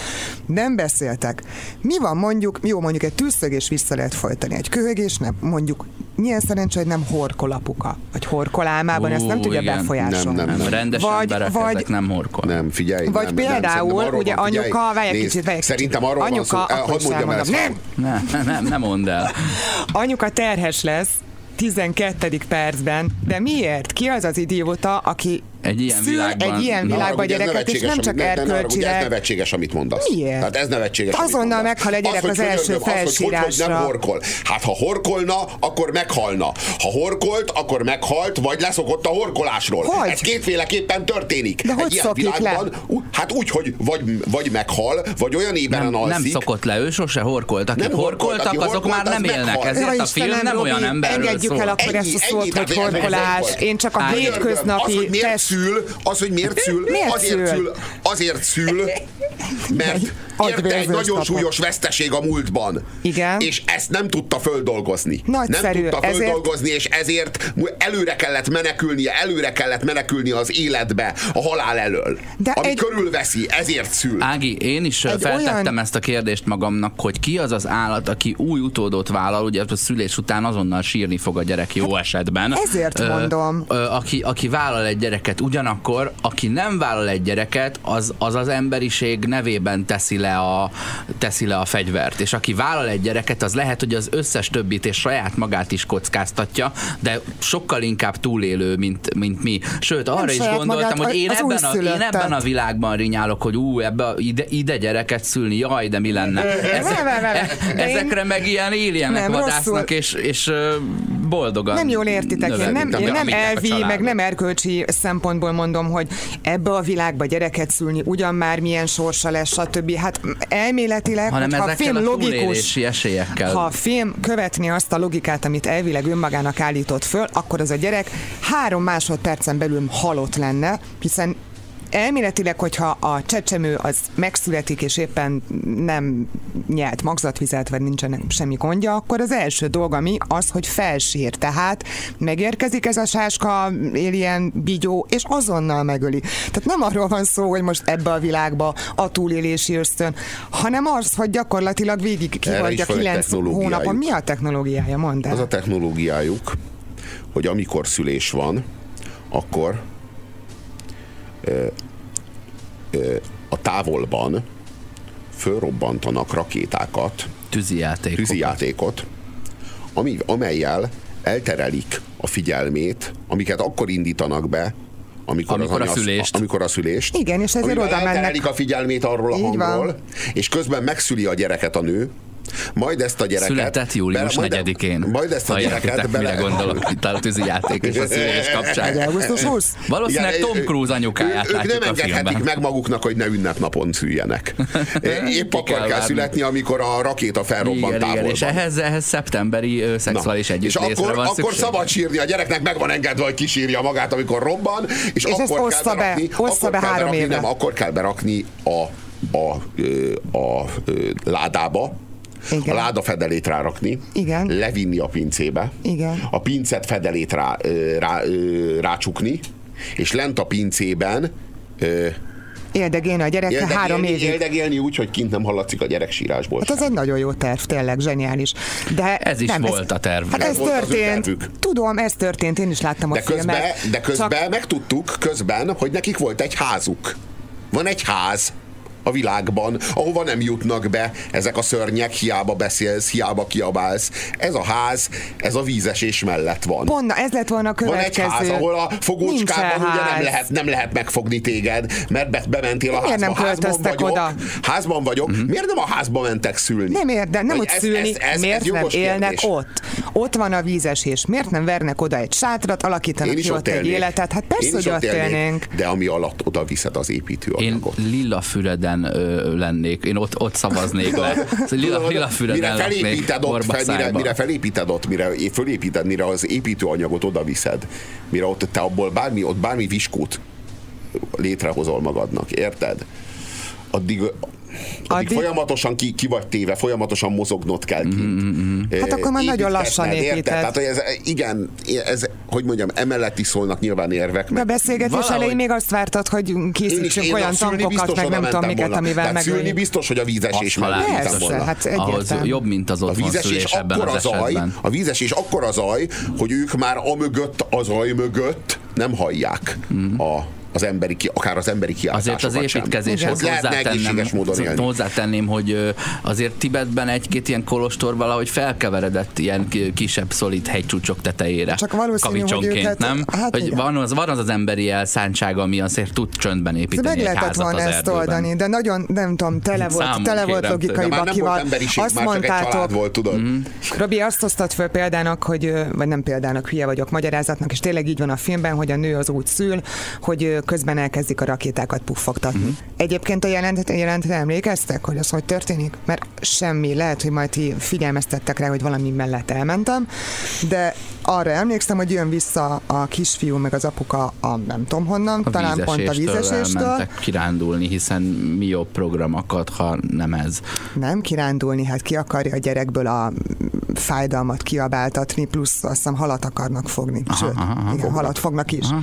nem beszéltek. Mi van mondjuk, jó mondjuk egy tűzszögés vissza lehet folytani, egy köhögés nem, mondjuk milyen szerencsé, hogy nem horkol apuka, vagy horkol álmában, ezt nem Ú, tudja igen. befolyásolni. Nem, Nem, nem. rendes Vagy- emberek vagy- ezek nem horkol. Nem, figyelj. Vagy nem, például, nem, ugye van, anyuka, várj egy kicsit, várj Szerintem arról Anyuka, van szó, hadd is mondjam el. Nem, Nem, nem, nem mondd el. Anyuka terhes lesz 12. percben, de miért? Ki az az idióta, aki Egy ilyen szül világban- egy ilyen Na, világban ez gyereket, és nevetséges, nem csak haragudj, Ez erkölcsileg. nevetséges, amit mondasz. Miért? Tehát ez nevetséges, Azonnal meghal egy gyerek az első könyörgöm, az, hogy nem felsírásra. horkol. Hát ha horkolna, akkor meghalna. Ha horkolt, akkor meghalt, vagy leszokott a horkolásról. Hogy? Ez kétféleképpen történik. De egy hogy ilyen le? világban, ú, hát úgy, hogy vagy, vagy meghal, vagy olyan éberen Nem, nem alszik. szokott le, ő sose horkolt. Akik Nem horkolt, horkoltak, azok horkolt, már nem élnek. meghal. Ezért a film nem olyan emberről engedjük el akkor ezt a szót, hogy horkolás. Én csak a hétköznapi Az, hogy miért test... szül, az, hogy miért szül, Miért azért szül? szül, azért szül, mert érte egy nagyon kapott. súlyos veszteség a múltban. Igen. És ezt nem tudta földolgozni. Nagyszerű, Nem tudta ezért- földolgozni, és ezért előre kellett menekülnie, előre kellett menekülni az életbe a halál elől. De ami egy- körülveszi, ezért szül. Ági, én is Egy feltettem olyan- ezt a kérdést magamnak, hogy ki az az állat, aki új utódot vállal, ugye a szülés után azonnal sírni fog a gyerek jó esetben. Hát ezért mondom. Ö, aki, aki vállal egy gyereket, ugyanakkor, aki nem vállal egy gyereket, az az, az emberiség nevében teszi le, a, teszi le a fegyvert. És aki vállal egy gyereket, az lehet, hogy az összes többit és saját magát is kockáztatja, de sokkal inkább túlélő, mint, mint mi. Sőt, arra is saját gondoltam, magát, hogy én ebben, a, én ebben a világban rinyálok, hogy ú, ebbe a, ide, ide gyereket szülni, jaj, de mi lenne. Ezek, én- ezekre meg ilyen éljenek Nem, vadásznak, rosszul. és, és boldogan Nem jól értitek, én nem, én nem elvi, meg nem erkölcsi szempontból mondom, hogy ebbe a világba gyereket szülni ugyan már milyen sorsa lesz, stb. Hát elméletileg, hanem hogyha a film logikus, esélyekkel. ha a film követni azt a logikát, amit elvileg önmagának állított föl, akkor az a gyerek három másodpercen belül halott lenne, hiszen Elméletileg, hogyha a csecsemő az megszületik, és éppen nem nyelt magzatvizet, vagy nincsen semmi gondja, akkor az első dolga mi az, hogy felsír. Tehát megérkezik ez a sáska alien bigyó, és azonnal megöli. Tehát nem arról van szó, hogy most ebbe a világba a túlélési ösztön, hanem az, hogy gyakorlatilag végig egy 9 technológiájuk. hónapon. Mi a technológiája? Mondd el. Az a technológiájuk, hogy amikor szülés van, akkor a távolban fölrobbantanak rakétákat, tűzijáték. tűzijátékot, ami, amelyel elterelik a figyelmét, amiket akkor indítanak be, amikor, Amikor az a szülést. Amikor a szülést. Igen, és ezért oda mennek. a figyelmét arról a Így van. hangról, és közben megszüli a gyereket a nő, majd ezt a gyereket... Született július bele- majd- 4-én. Majd ezt a Ha gyereket értitek, mire bele... gondolok itt a tűzijáték és a szülés kapcsán. Egy augusztus 20? Valószínűleg Igen, Tom ő- Cruise anyukáját ők, ők nem a engedhetik meg maguknak, hogy ne ünnepnapon szüljenek. Épp akkor kell kell, születni, amikor a rakéta felrobban Igen, igen, és ehhez, ehhez szeptemberi szexuális és együttlészre akkor, van akkor szükség. szabad sírni, a gyereknek meg van engedve, hogy kisírja magát, amikor robban, és, ezt akkor kell be, berakni, ossza akkor be kell három berakni, nem, akkor kell berakni a, a, a, ö, ládába, Igen. a láda fedelét rárakni, Igen. levinni a pincébe, Igen. a pincet fedelét rá, rá, rácsukni, és lent a pincében ö, Éldegélni a gyerekkel három évig. éldegélni úgy, hogy kint nem hallatszik a gyerek sírásból. Hát ez egy nagyon jó terv, tényleg zseniális. De Ez is nem, volt a terv. Hát Ez ez történt. Tudom, ez történt, én is láttam a De közben, filmet. de közben Csak megtudtuk közben, hogy nekik volt egy házuk. Van egy ház a világban, ahova nem jutnak be ezek a szörnyek, hiába beszélsz, hiába kiabálsz. Ez a ház, ez a vízesés mellett van. Pont, ez lett volna a Van egy következő. ház, ahol a fogócskában ugye nem lehet, nem lehet megfogni téged, mert be, bementél a Miért házba. nem házban vagyok, oda? Házban vagyok. Mhm. Miért nem a házba mentek szülni? Nem érde, nem Vagy ez- szülni, ez- ez- miért ez nem élnek kérdés. ott? Ott van a vízesés, miért nem vernek oda egy sátrat, alakítanak Én is ki ott ott egy életet? Hát Én persze, is hogy ott élnénk. De ami alatt oda viszed az építőanyagot. Én Lillafüreden ö, lennék, én ott, ott szavaznék le. Szóval Lilla, Tudod, Lillafüreden mire felépíted ott, fel, mire, mire felépíted ott, mire fölépíted, mire az építőanyagot oda viszed, mire ott te abból bármi, ott bármi viskót létrehozol magadnak, érted? Addig, addig, Addig- folyamatosan ki, ki vagy téve, folyamatosan mozognod kell kint. Hát akkor már nagyon lassan építed. Tehát, hogy ez, igen, ez, hogy mondjam, emellett is szólnak nyilván érvek. De a meg beszélgetés Valahogy- elején még azt vártad, hogy én is készítsünk én olyan szülni tankokat, biztos meg nem tudom miket, amivel Tehát szülni megölni. biztos, hogy a vízesés mellett volna. hát Ahhoz jobb, mint az A otthon szülés ebben akkor az a zaj, esetben. a vízes és akkor a zaj, hogy ők már amögött, a zaj mögött nem hallják a, az emberi, ki- akár az emberi kiáltásokat Azért az építkezéshez egészséges módon élni. hozzátenném, hogy azért Tibetben egy-két ilyen kolostor valahogy felkeveredett ilyen ki- kisebb szolid hegycsúcsok tetejére. Csak valószínű, hogy Kavicsonként, őket- nem? hát hogy igen. van az, van az az emberi elszántság, ami azért tud csöndben építeni meg lehetett volna ezt erdőben. oldani, de nagyon, nem tudom, tele volt, Számon tele volt logikai bakival. emberiség, Azt mondtátok, volt, tudod? Mhm. Robi, azt hoztad föl példának, hogy, vagy nem példának, hülye vagyok, magyarázatnak, és tényleg így van a filmben, hogy a nő az úgy szül, hogy közben elkezdik a rakétákat puffogtatni. Mhm. Egyébként a jelentet, jelentet emlékeztek, hogy az hogy történik? Mert semmi, lehet, hogy majd ti figyelmeztettek rá, hogy valami mellett elmentem, de arra emlékszem, hogy jön vissza a kisfiú meg az apuka a nem tudom honnan, a talán pont a vízeséstől. kirándulni, hiszen mi jobb programokat, ha nem ez. Nem kirándulni, hát ki akarja a gyerekből a fájdalmat kiabáltatni, plusz azt hiszem halat akarnak fogni. Aha, Sőt, aha, igen, fognak. halat fognak is. Aha.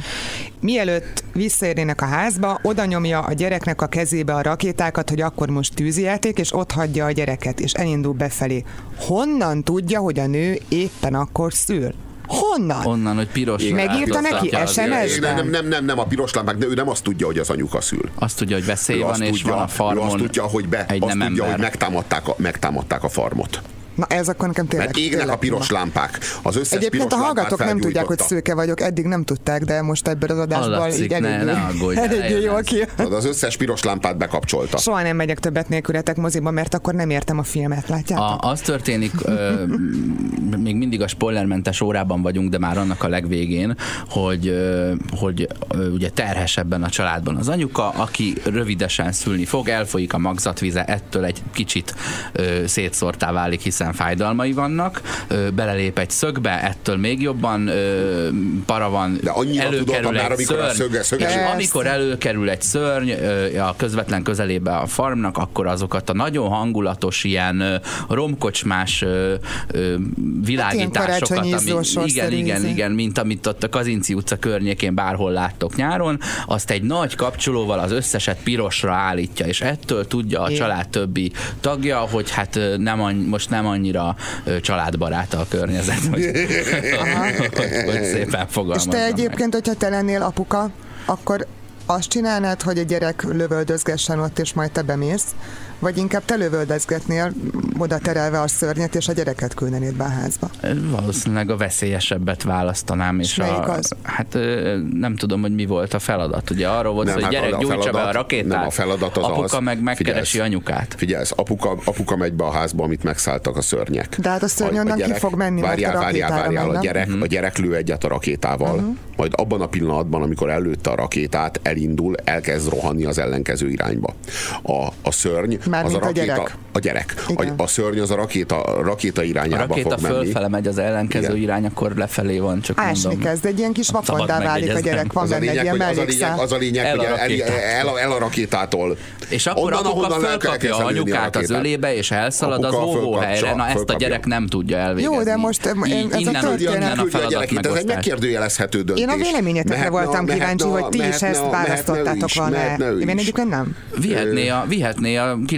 Mielőtt visszaérnének a házba, oda nyomja a gyereknek a kezébe a rakétákat, hogy akkor most tűzijáték, és ott hagyja a gyereket, és elindul befelé. Honnan tudja, hogy a nő éppen akkor szül? Honnan? Onnan, hogy piros Megírta lámpát neki SMS-ben? Nem, nem, nem, nem, a piros lámpák, de ő nem azt tudja, hogy az anyuka szül. Azt tudja, hogy veszély Ő van, és tudja, van a ő farmon azt tudja, hogy, be, azt tudja, ember. hogy megtámadták a, megtámadták a farmot. Na ez akkor nekem tényleg... Mert égnek tényleg a piros lámpák. Az összes Egyébként piros a hallgatók nem tudják, hogy szőke vagyok, eddig nem tudták, de most ebből az adásból Hallatszik, így eléggé, ne aggódj, eléggé eljön jól ez. ki. Az összes piros lámpát bekapcsolta. Soha nem megyek többet nélkületek moziba, mert akkor nem értem a filmet, látjátok? A, az történik, ö, még mindig a spoilermentes órában vagyunk, de már annak a legvégén, hogy, ö, hogy ö, ugye terhes ebben a családban az anyuka, aki rövidesen szülni fog, elfolyik a magzatvize, ettől egy kicsit ö, szétszórtá válik, hiszen fájdalmai vannak, ö, belelép egy szögbe, ettől még jobban ö, para van, De annyira tudod, már, amikor a szöge- szöges- és amikor előkerül egy szörny ö, a közvetlen közelébe a farmnak, akkor azokat a nagyon hangulatos ilyen ö, romkocsmás ö, ö, világításokat, karácsonyi ami, igen, igen, igen, mint amit ott a Kazinci utca környékén bárhol láttok nyáron, azt egy nagy kapcsolóval az összeset pirosra állítja, és ettől tudja a család többi tagja, hogy hát nem most nem annyira családbarát a környezet, hogy, hogy, hogy szépen És fogalmazzam te meg. egyébként, hogyha te lennél apuka, akkor azt csinálnád, hogy a gyerek lövöldözgessen ott, és majd te bemész, vagy inkább te lövöldözgetnél, oda terelve a szörnyet, és a gyereket küldenéd be a házba. Valószínűleg a veszélyesebbet választanám, és, És melyik a, az? hát nem tudom, hogy mi volt a feladat. Ugye arról volt, Nem, hogy hát gyerek a gyújtsa be a feladat- rakétát, nem, a feladat az apuka az- meg megkeresi figyelsz. anyukát. Figyelj, apuka, apuka megy be a házba, amit megszálltak a szörnyek. De hát a szörny onnan ki fog menni, mert várjál, a várjál, rakétára várjál, a gyerek, Mhm. a gyerek lő egyet a rakétával, Mhm. majd abban a pillanatban, amikor előtte a rakétát, elindul, elkezd rohanni az ellenkező irányba. A, a szörny, Mármint az a a rakéta, gyerek. a gyerek. Igen. A, a szörny az a rakéta, a rakéta A irányába rakéta fog menni. fölfele megy az ellenkező Igen. irány, akkor lefelé van, csak Ásni mondom. kezd, egy ilyen kis vakondá válik a gyerek, van a benne egy ilyen az a lényeg, az a lényeg El hogy a el, el, el, a, el a rakétától. És akkor Onnan, apuka fölkapja a anyukát az ölébe, és elszalad az Apuka óvó helyre. fölkapja, Na ezt a gyerek nem tudja elvégezni. Jó, de most, ez a történet- a a ez egy megkérdőjelezhető döntés. Én a véleményetekre a- voltam kíváncsi, a- hogy ti is ezt a- választottátok volna Én egyébként nem. Vihetné a,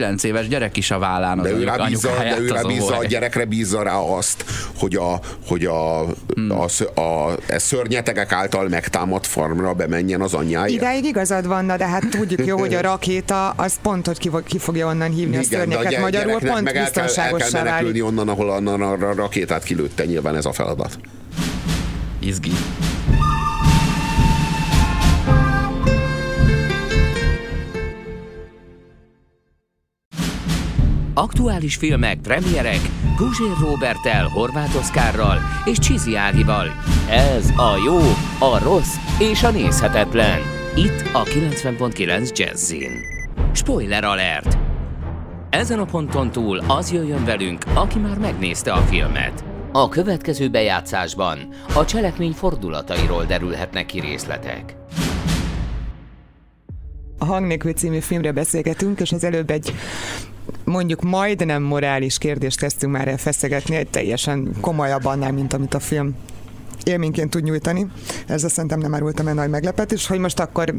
a 9 éves gyerek is a vállán az De ő anyuk- rábízza, de ő az rábízza a gyerekre bízza rá azt, hogy a, hogy a, Hmm. a, a, a szörnyetegek által megtámadt farmra bemenjen az anyjáért. Idáig igazad van, na, de hát tudjuk jó, hogy a rakéta az pont, hogy ki, ki fogja onnan hívni a Igen, a szörnyeket gy- magyarul, pont meg el kell, el kell menekülni onnan, ahol a, a, a rakétát kilőtte, nyilván ez a feladat. Izgi. Aktuális filmek, premierek Guzsér Robertel, Horváth Oszkárral és Csizi Ágival. Ez a jó, a rossz és a nézhetetlen. Itt a 90.9 Jazzin. Spoiler alert! Ezen a ponton túl az jöjjön velünk, aki már megnézte a filmet. A következő bejátszásban a cselekmény fordulatairól derülhetnek ki részletek. A Hang nélkül című filmre beszélgetünk, és az előbb egy mondjuk majdnem morális kérdést kezdtünk már el feszegetni, egy teljesen komolyabb annál, mint amit a film élményként tud nyújtani. Ezzel szerintem nem árultam el nagy meglepetés, hogy most akkor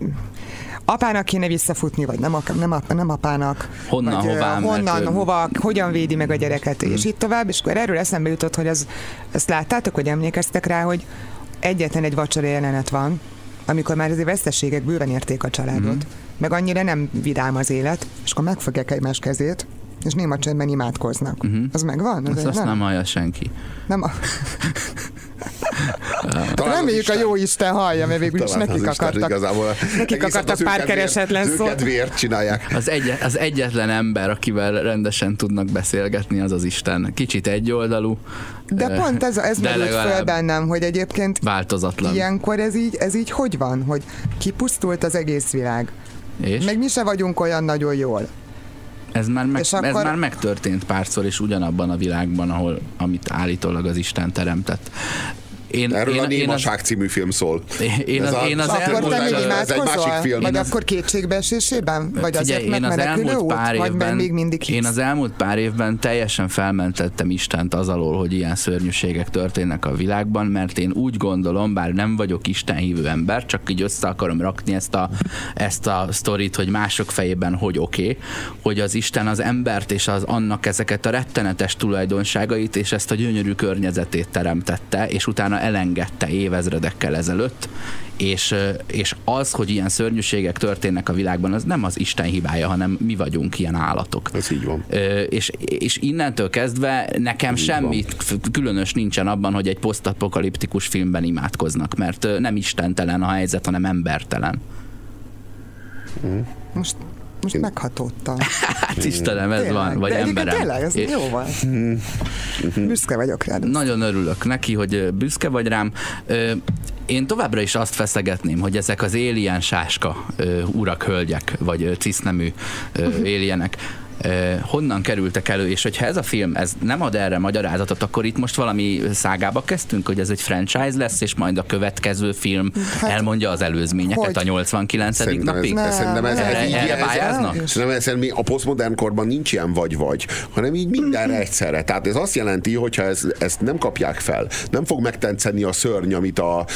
apának kéne visszafutni, vagy nem, nem, nem apának. Honnan, vagy, hová, mert honnan, ő- hova, hogyan védi meg a gyereket, és így tovább, és akkor erről eszembe jutott, hogy az, ezt láttátok, hogy emlékeztek rá, hogy egyetlen egy vacsora jelenet van, amikor már azért veszteségek bőven érték a családot, Mhm. Meg annyira nem vidám az élet, és akkor megfogják egymás kezét, és néma csendben imádkoznak. Az megvan? Mhm. Azt, Az azt nem hallja senki. nem a... Talán az Reméljük a jó Isten hallja, mert végül is az nekik Isten akartak. Igazából nekik akartak az ő párkeresetlen kedvéért- szót. Az kedvéért csinálják. Az, egy, az egyetlen ember, akivel rendesen tudnak beszélgetni, az az Isten. Kicsit egyoldalú, De ö, pont ez, ez merült föl bennem, hogy egyébként változatlan. ilyenkor ez így, ez így hogy van, hogy kipusztult az egész világ. És Meg mi se vagyunk olyan nagyon jól. ez, már meg, és ez akkor- már megtörtént párszor, és ugyanabban a világban, ahol amit állítólag az Isten teremtett. Én, Erről én, a én, az, Némaság című film szól. én, az, én az Akkor elmúlt, te még ez egy másik film. Vagy Én az- akkor kétségbeesésében? Vagy Figyelj, azért, én az elmúlt út? pár Vagy évben, még mindig én hisz? az elmúlt pár évben teljesen felmentettem Istent az alól, hogy ilyen szörnyűségek történnek a világban, mert én úgy gondolom, bár nem vagyok Istenhívő ember, csak így össze akarom rakni ezt a, ezt a sztorit, hogy mások fejében hogy oké, okay, hogy az Isten az embert és az annak ezeket a rettenetes tulajdonságait és ezt a gyönyörű környezetét teremtette, és utána elengedte évezredekkel ezelőtt, és, és az, hogy ilyen szörnyűségek történnek a világban, az nem az Isten hibája, hanem mi vagyunk ilyen állatok. Ez így van. Ö, és, és innentől kezdve nekem Így semmi különös nincsen abban, hogy egy posztapokaliptikus filmben imádkoznak, mert nem istentelen a helyzet, hanem embertelen. Most, most meghatódtam. Hát Istenem, ez Tényleg. van, vagy De emberem. Tényleg, ez É- jó volt. Büszke vagyok rád. Nagyon örülök neki, hogy büszke vagy rám. Én továbbra is azt feszegetném, hogy ezek az alien sáska urak, hölgyek, vagy cisznemű ö, alienek, honnan kerültek elő, és hogyha ez a film ez nem ad erre magyarázatot, akkor itt most valami szágába kezdtünk, hogy ez egy franchise lesz, és majd a következő film Hát, elmondja az előzményeket hogy? a 89. Szerintem ez, napig. Nem, szerintem ez, ez, erre- így, erre ez, pályáznak? ez, szerintem, szerintem a posztmodern korban nincs ilyen vagy-vagy, hanem így mindenre egyszerre. Tehát ez azt jelenti, hogyha ez, ezt nem kapják fel, nem fog megtetszeni a szörny, amit a,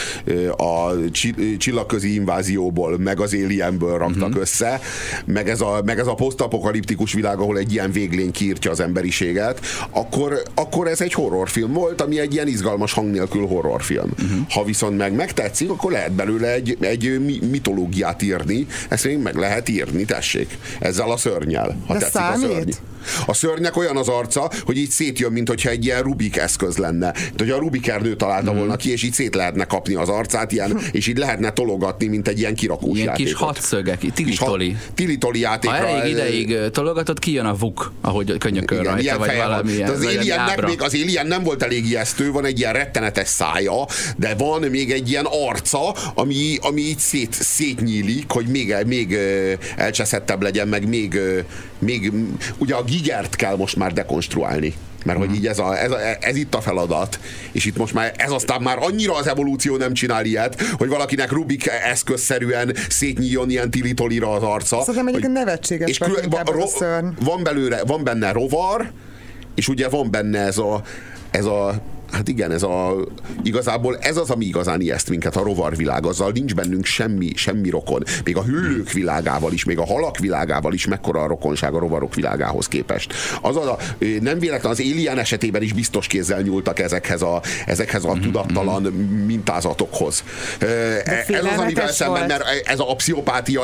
a csi- csillagközi invázióból, meg az Alienből raktak uh-huh. össze, meg ez a, meg ez a posztapokaliptikus világ, ahol egy ilyen véglény kiírtja az emberiséget, akkor, akkor ez egy horrorfilm volt, ami egy ilyen izgalmas hang nélkül horrorfilm. Uh-huh. Ha viszont meg megtetszik, akkor lehet belőle egy, egy mi- mitológiát írni, ezt még meg lehet írni, tessék, ezzel a szörnyel, ha De tetszik a számít? szörny. A szörnynek olyan az arca, hogy így szétjön, mint hogyha egy ilyen Rubik eszköz lenne. Mint hogy a Rubik erdő találta Mhm. volna ki, és így szét lehetne kapni az arcát, ilyen, és így lehetne tologatni, mint egy ilyen kirakós Ilyen kis játékot. hatszögek, Kis tilitoli. hat- Tilitoli játékra. Ha elég ideig ö, tologatod, kijön a vuk, ahogy könyököl Igen, rajta, ilyen vagy valami ilyen. Az ábra. még az Alien nem volt elég ijesztő, van egy ilyen rettenetes szája, de van még egy ilyen arca, ami, ami így szét, szétnyílik, hogy még, még elcseszettebb legyen, meg még, még ugye a gigert kell most már dekonstruálni. Mert hogy így ez, a, ez, a, ez itt a feladat, és itt most már ez aztán már annyira az evolúció nem csinál ilyet, hogy valakinek Rubik eszközszerűen szétnyíljon ilyen tilitolira az arca. Szerintem hogy, egyébként nevetséges és külön, ro, van, belőle, van benne rovar, és ugye van benne ez a, ez a Hát igen, ez a, igazából ez az, ami igazán ijeszt minket, a rovarvilág. Azzal nincs bennünk semmi, semmi rokon. Még a hüllők világával is, még a halak világával is mekkora a rokonság a rovarok világához képest. Az a, nem véletlen az Alien esetében is biztos kézzel nyúltak ezekhez a, ezekhez a tudattalan mintázatokhoz. Ez az, amivel szemben, mert ez a pszichopátia,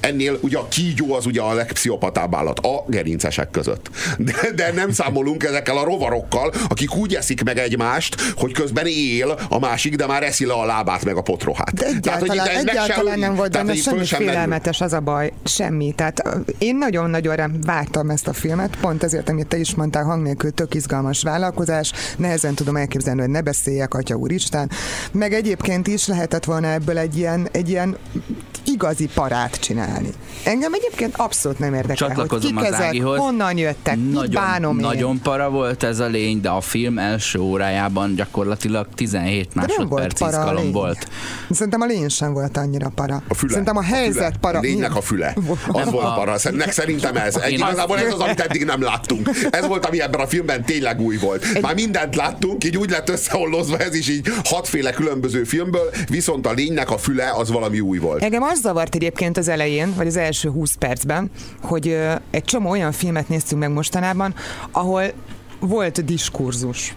ennél ugye a kígyó az ugye a legpszichopatább állat a gerincesek között. De, de nem számolunk ezekkel a rovarokkal, akik úgy eszik meg egymást, egymást, hogy közben él a másik, de már eszi le a lábát meg a potrohát. De egyáltalán, tehát, egyáltalán sem, nem volt benne semmi félelmetes, merül. az a baj, semmi. Tehát én nagyon-nagyon vártam ezt a filmet, pont ezért, amit te is mondtál, hang nélkül tök izgalmas vállalkozás, nehezen tudom elképzelni, hogy ne beszéljek, atya úristen. Meg egyébként is lehetett volna ebből egy ilyen, egy ilyen igazi parát csinálni. Engem egyébként abszolút nem érdekel, Csatlakozom hogy kik ezek, honnan jöttek, nagyon, bánom én. Nagyon para volt ez a lény, de a film első órájában gyakorlatilag 17 De nem volt másodperc a izgalom lény. volt. Szerintem a lény sem volt annyira para. A füle. Szerintem a helyzet a füle. para. Lénynek a füle. Az Nem, volt a- para. Nek szerintem ez. Egy, igazából ez az, amit eddig nem láttunk. Ez volt, ami ebben a filmben tényleg új volt. Már mindent láttunk, így úgy lett összeollozva ez is így hatféle különböző filmből, viszont a lénynek a füle az valami új volt. Engem az zavart egyébként az elején, vagy az első 20 percben, hogy egy csomó olyan filmet néztünk meg mostanában, ahol volt diskurzus.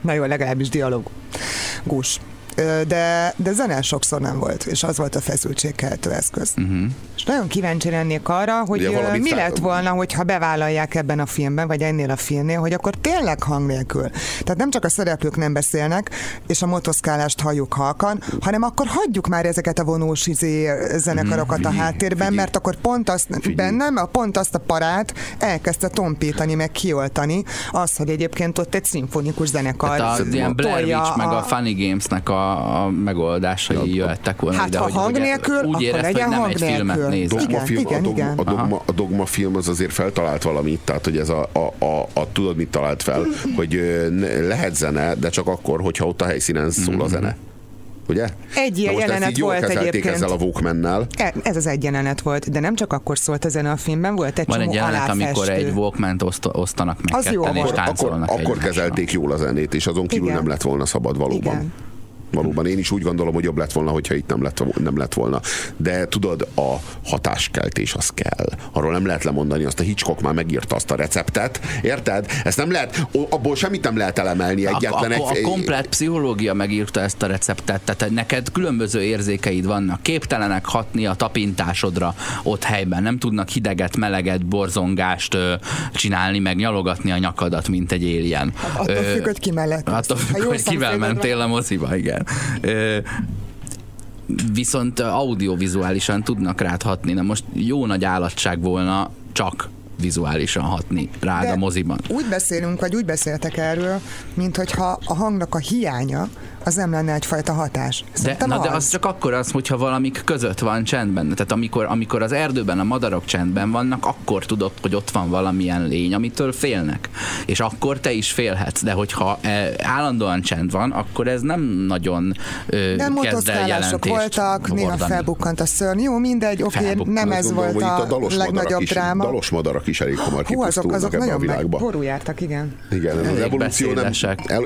Na jó, legalábbis dialógus. Ö, De, de zene sokszor nem volt, és az volt a feszültségkeltő eszköz. Uh-huh. Nagyon kíváncsi lennék arra, hogy Ugye mi lett volna, hogyha bevállalják ebben a filmben, vagy ennél a filmnél, hogy akkor tényleg hang nélkül. Tehát nem csak a szereplők nem beszélnek, és a motoszkálást halljuk halkan, hanem akkor hagyjuk már ezeket a vonós izé zenekarokat a háttérben, mert akkor pont azt bennem, a pont azt a parát elkezdte tompítani, meg kioltani, az, hogy egyébként ott egy szimfonikus zenekar Tehát az ilyen Blair Witch meg a Funny Games-nek a, a megoldásai jöttek volna Hát, ide, ha hogy, hang nélkül, úgy akkor érezd, legyen hogy nem hang egy filmet nélkül. nézel. Igen, film, igen, a, dogma, igen. A, dogma, a dogma film az azért feltalált valamit, tehát hogy ez a, a, a, a tudod mit talált fel, hogy lehet zene, de csak akkor, hogyha ott a helyszínen szól a zene. Ugye? Egy ilyen jelenet így jól volt egyébként. ezzel a Walkmannel. E- Ez az egy jelenet volt, de nem csak akkor szólt a zene a filmben, volt egy Van egy jelenet, amikor egy Walkman-t oszt, osztanak meg Az jó ketten, és volt. Akkor, táncolnak akkor egymásra. kezelték jól a zenét, és azon kívül Igen. nem lett volna szabad valóban. Igen. Valóban én is úgy gondolom, hogy jobb lett volna, hogyha itt nem lett, nem lett volna. De tudod, a hatáskeltés az kell. Arról nem lehet lemondani, azt a Hitchcock már megírta azt a receptet, érted? Ezt nem lehet, abból semmit nem lehet elemelni A, egyetlen a, a egy... komplet pszichológia megírta ezt a receptet, tehát neked különböző érzékeid vannak. Képtelenek hatni a tapintásodra ott helyben. Nem tudnak hideget, meleget, borzongást ö, csinálni, meg nyalogatni a nyakadat, mint egy alien. Attól függ, hogy ki mellett. Attól függ, jó hogy kivel mentél a moziba, igen. Ö, viszont audiovizuálisan tudnak rád hatni. Na most jó nagy állatság volna csak vizuálisan hatni rád De a moziban. Úgy beszélünk, vagy úgy beszéltek erről, mint hogyha a hangnak a hiánya az nem lenne egyfajta hatás. De, na de az. az csak akkor az, hogyha valamik között van csendben. Tehát amikor, amikor az erdőben a madarak csendben vannak, akkor tudod, hogy ott van valamilyen lény, amitől félnek. És akkor te is félhetsz. De hogyha e, állandóan csend van, akkor ez nem nagyon ö, De kezd el jelentést voltak, néha felbukkant a szörny. Jó, mindegy, oké, Felbukkant. nem ez volt itt a, dalos madarak legnagyobb is, dráma. Dalos madarak is elég hamar Hú, azok, azok a nagyon meg világba. ború jártak, igen. Igen, az evolúció, nem,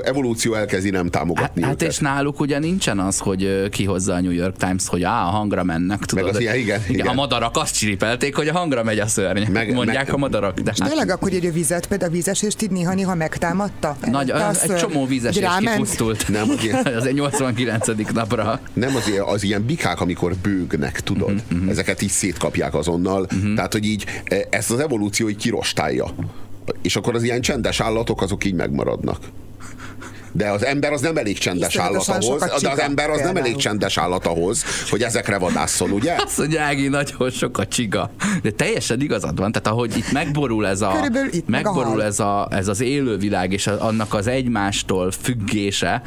evolúció elkezdi nem támogatni Hát, őket. és náluk ugye nincsen az, hogy kihozza a New York Times, hogy á, a hangra mennek, tudod. az ilyen, igen, igen. A madarak azt csiripelték, hogy a hangra megy a szörny. Meg- Meg, Mondják meg- a madarak. De És hát, tényleg akkor, hogy a vizet, például a vízesést így néha-néha megtámadta? nagy, Előtte a egy csomó vízes Hogy és ráment? kipusztult. Nem, az ilyen- az egy 89. napra. Nem az, ilyen- az ilyen bikák, amikor bőgnek, tudod? Uh-huh, Ezeket így szétkapják azonnal. Uh-huh. Tehát, hogy így e, ezt az evolúció így kirostálja. És akkor az ilyen csendes állatok, azok így megmaradnak. De az ember az nem elég csendes állat ahhoz, de az ember az nem elég csendes állat ahhoz, hogy ezekre vadásszon, ugye? Azt mondja, Ági, nagyon sok a csiga. De teljesen igazad van, tehát ahogy itt megborul ez a, itt meg a megborul hal. ez, a, ez az élővilág és a, annak az egymástól függése,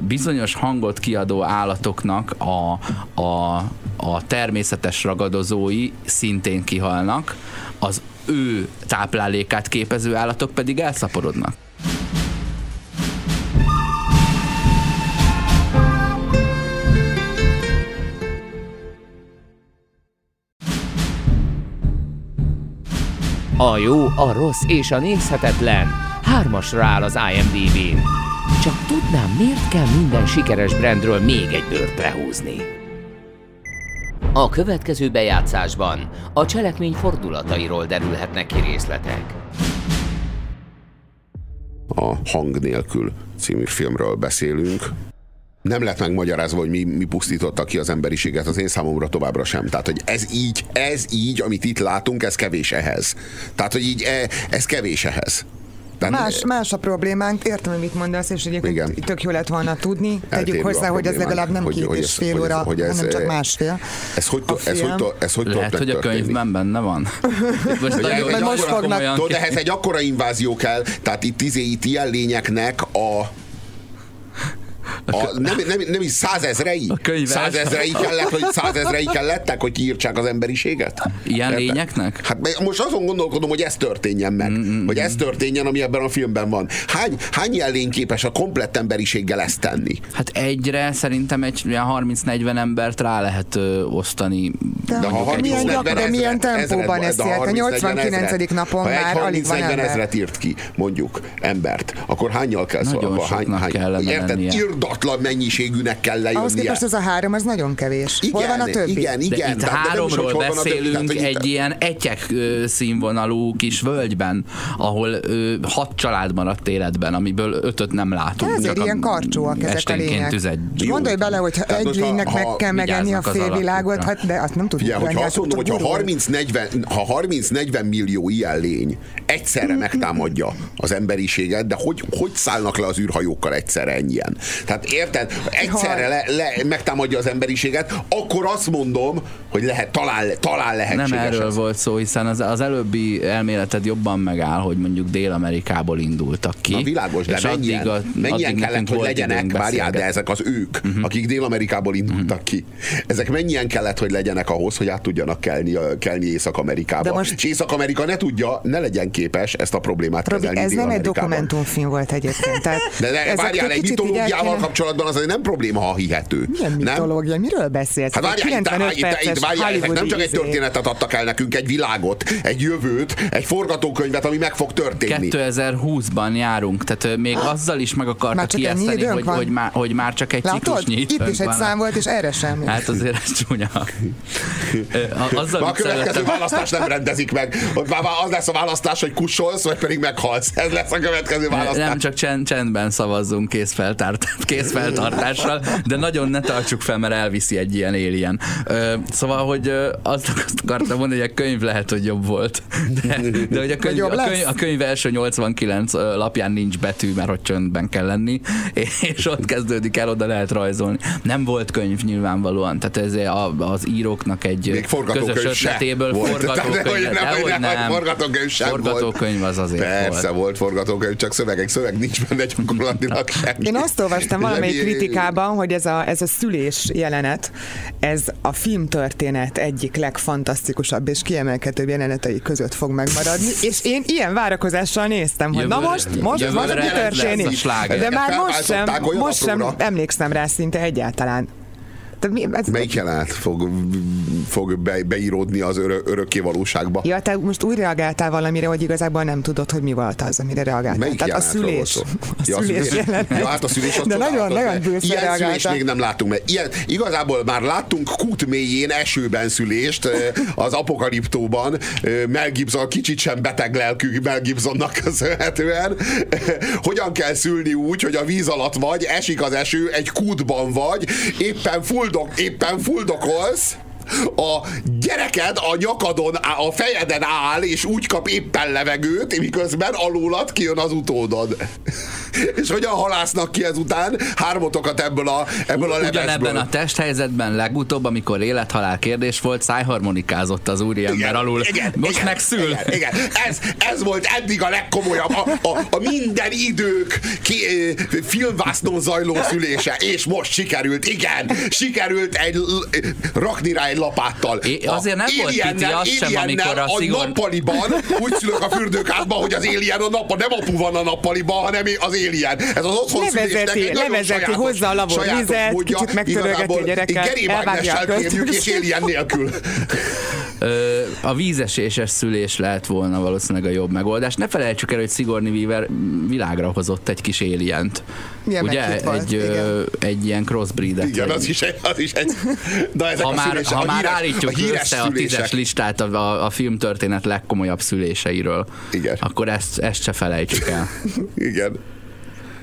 bizonyos hangot kiadó állatoknak a, a, a természetes ragadozói szintén kihalnak, az ő táplálékát képező állatok pedig elszaporodnak. A jó, a rossz és a nézhetetlen hármasra áll az IMDb-n. Csak tudnám, miért kell minden sikeres brandről még egy bőrt lehúzni. A következő bejátszásban a cselekmény fordulatairól derülhetnek ki részletek. A Hang nélkül című filmről beszélünk. Nem lett megmagyarázva, hogy mi, mi pusztította ki az emberiséget, az én számomra továbbra sem. Tehát, hogy ez így, ez így, amit itt látunk, ez kevés ehhez. Tehát, hogy így, e, ez kevés ehhez. Más, más a problémánk, értem, hogy mit mondasz, és egyébként igen. tök jó lett volna tudni. Tegyük hozzá, hogy ez legalább nem hogy, két hogy és fél ez, óra, hogy ez, hanem csak másfél. Ez hogy, ez hogy, ez hogy Lehet, hogy a könyvben benne van. Most, nagyon, most fognak. Tudod, ehhez egy akkora invázió kell, tehát itt, izé, itt ilyen lényeknek a a, nem, nem, nem is százezrei? Százezrei kellett, hogy százezrei kellettek, hogy kiírtsák az emberiséget? Ilyen Érte? lényeknek? Hát most azon gondolkodom, hogy ez történjen meg. Mm-mm. Hogy ez történjen, ami ebben a filmben van. Hány, hány ilyen lény képes a komplett emberiséggel ezt tenni? Hát egyre szerintem egy 30-40 embert rá lehet ö, osztani. De, de, ha 30 milyen, gyak, de milyen tempóban ezt a 89. napon már alig van ember. ezret írt ki, mondjuk, embert, akkor hányal kell szólva? Hány, hány, kellene érted, irdatlan mennyiségűnek kell lejönnie. Ahhoz képest ez a három, az nagyon kevés. Igen, hol van a többi? Igen, igen. De itt háromról is, beszélünk többi, egy ilyen egyek színvonalú kis völgyben, ahol ö, hat család maradt életben, amiből ötöt nem látunk. ezért ilyen karcsúak ezek a lények. Gondolj bele, hogy ha egy lénynek meg kell megenni a félvilágot, hát de azt nem tudjuk Figyelj, hogyha azt mondom, hogy ha 30-40, ha 30-40 millió ilyen lény egyszerre megtámadja az emberiséget, de hogy, hogy szállnak le az űrhajókkal egyszerre ennyien? Tehát érted? Egyszerre le, le, megtámadja az emberiséget, akkor azt mondom, hogy lehet, talán, talán lehetséges. Nem erről ez. volt szó, hiszen az, az előbbi elméleted jobban megáll, hogy mondjuk Dél-Amerikából indultak ki. Na világos, de mennyien, a, mennyien kellett, hogy legyenek, várjál, de ezek az ők, uh-huh. akik Dél-Amerikából indultak uh-huh. ki. Ezek mennyien kellett, hogy legyenek ahhoz, hogy át tudjanak kelni, kelni Észak-Amerikába. Most... És Észak-Amerika ne tudja, ne legyen képes ezt a problémát Robi, kezelni Ez nem egy dokumentumfilm volt egyébként. Tehát de, de várjál, egy mitológiával kapcsolatban az nem probléma, ha hihető. Milyen nem? mitológia? Miről beszélsz? Hát várjál, 95 itt, perces itt, várjál, ezek nem csak egy izé. történetet adtak el nekünk, egy világot, egy jövőt, egy forgatókönyvet, ami meg fog történni. 2020-ban járunk, tehát még azzal is meg akartak ijeszteni, hogy, hogy, már, hogy már csak egy Látod? ciklusnyi Itt is egy szám volt, és erre sem. Hát azért ez csúnya. azzal a következő választás nem rendezik meg. Ott már az lesz a választás, hogy kussolsz, vagy pedig meghalsz. Ez lesz a következő választás. Nem csak csend, csendben szavazzunk készfeltárt, készfeltartással, de nagyon ne tartsuk fel, mert elviszi egy ilyen alien. Szóval, hogy azt, azt akartam mondani, hogy a könyv lehet, hogy jobb volt. De, de hogy a könyv, a, könyv, a könyv első 89 lapján nincs betű, mert hogy csöndben kell lenni, és ott kezdődik el, oda lehet rajzolni. Nem volt könyv nyilvánvalóan, tehát ez az íróknak egy Még közös ötletéből forgatókönyv. Nem, nem, forgatókönyv sem forgatókönyv az azért Persze volt. volt forgatókönyv, csak szöveg, egy szöveg nincs benne gyakorlatilag semmi. Én azt olvastam valamelyik kritikában, hogy ez a, ez a szülés jelenet, ez a filmtörténet egyik legfantasztikusabb és kiemelkedőbb jelenetei között fog megmaradni, és én ilyen várakozással néztem, hogy jövőre, na most, most, most mi történik? De már most sem, most sem emlékszem rá szinte egyáltalán. De mi, ez, Melyik jelenet fog, fog be, beíródni az örö, örökké valóságba? Ja, te most úgy reagáltál valamire, hogy igazából nem tudod, hogy mi volt az, amire reagáltál. Melyik Tehát a szülés. A ja, szülés jelenet. Ja, hát a szülés azt De nagyon, nagyon Ilyen szülést még nem láttunk, mert ilyen, igazából már láttunk kút mélyén esőben szülést az apokaliptóban. Mel Gibson kicsit sem beteg lelkű Mel Gibsonnak köszönhetően. Hogyan kell szülni úgy, hogy a víz alatt vagy, esik az eső, egy kútban vagy, éppen full fuldok, éppen fuldokolsz, a gyereked a nyakadon, a fejeden áll, és úgy kap éppen levegőt, miközben alulad kijön az utódod. és hogyan halásznak ki ezután hármotokat ebből a, ebből a levesből. Ugyanebben a testhelyzetben legutóbb, amikor élethalál kérdés volt, szájharmonikázott az úriember igen, alul. Igen, Most igen, megszül. Igen, igen. Ez, ez volt eddig a legkomolyabb, a, a, a minden idők ki, filmvásznon zajló szülése, és most sikerült, igen, sikerült egy rakni rá egy lapáttal. É, azért nem volt piti az sem, amikor a szigor... a nappaliban úgy szülök a fürdőkádban, hogy az alien a nappal, nem apu van a nappaliban, hanem az alien. Ez az otthon levezeti, levezeti hozzá a lavor vizet, kicsit megtörölgeti a gyereket, elvágja a kérjük, és alien nélkül. a vízeséses szülés lehet volna valószínűleg a jobb megoldás. Ne felejtsük el, hogy Sigourney Weaver világra hozott egy kis élient. Milyen Ugye? Egy, ö, egy ilyen crossbreed Igen, az is, az is egy. De ezek ha a már, ha már híres, állítjuk a híres össze a szülések. tízes listát a, a, a filmtörténet legkomolyabb szüléseiről, Igen. akkor ezt, ezt se felejtsük el. Igen.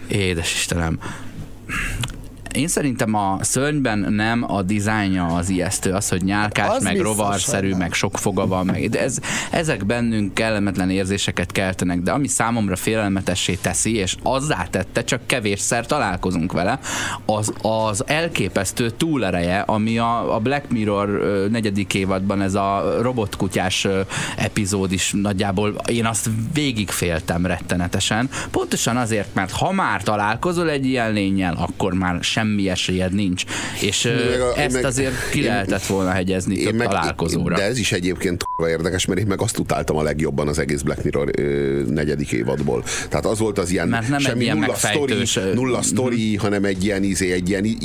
Édes Istenem. Én szerintem a szörnyben nem a dizájnja az ijesztő, az, hogy nyálkás, Az meg rovarszerű, meg sok foga van, meg de ez, ezek bennünk kellemetlen érzéseket keltenek, de ami számomra félelmetessé teszi, és azzá tette, csak kevésszer találkozunk vele, az, az elképesztő túlereje, ami a, a Black Mirror negyedik évadban ez a robotkutyás epizód is nagyjából, én azt végigféltem rettenetesen, pontosan azért, mert ha már találkozol egy ilyen lényel, akkor már semmi esélyed nincs. És Meg a- ezt meg- azért ki én- lehetett volna hegyezni több találkozóra. De ez is egyébként érdekes, mert én meg azt utáltam a legjobban az egész Black Mirror ö, negyedik évadból. Tehát az volt az ilyen Mert nem egy semmi ilyen nulla sztori, ö, nulla sztori, hanem egy ilyen, izé, egy ilyen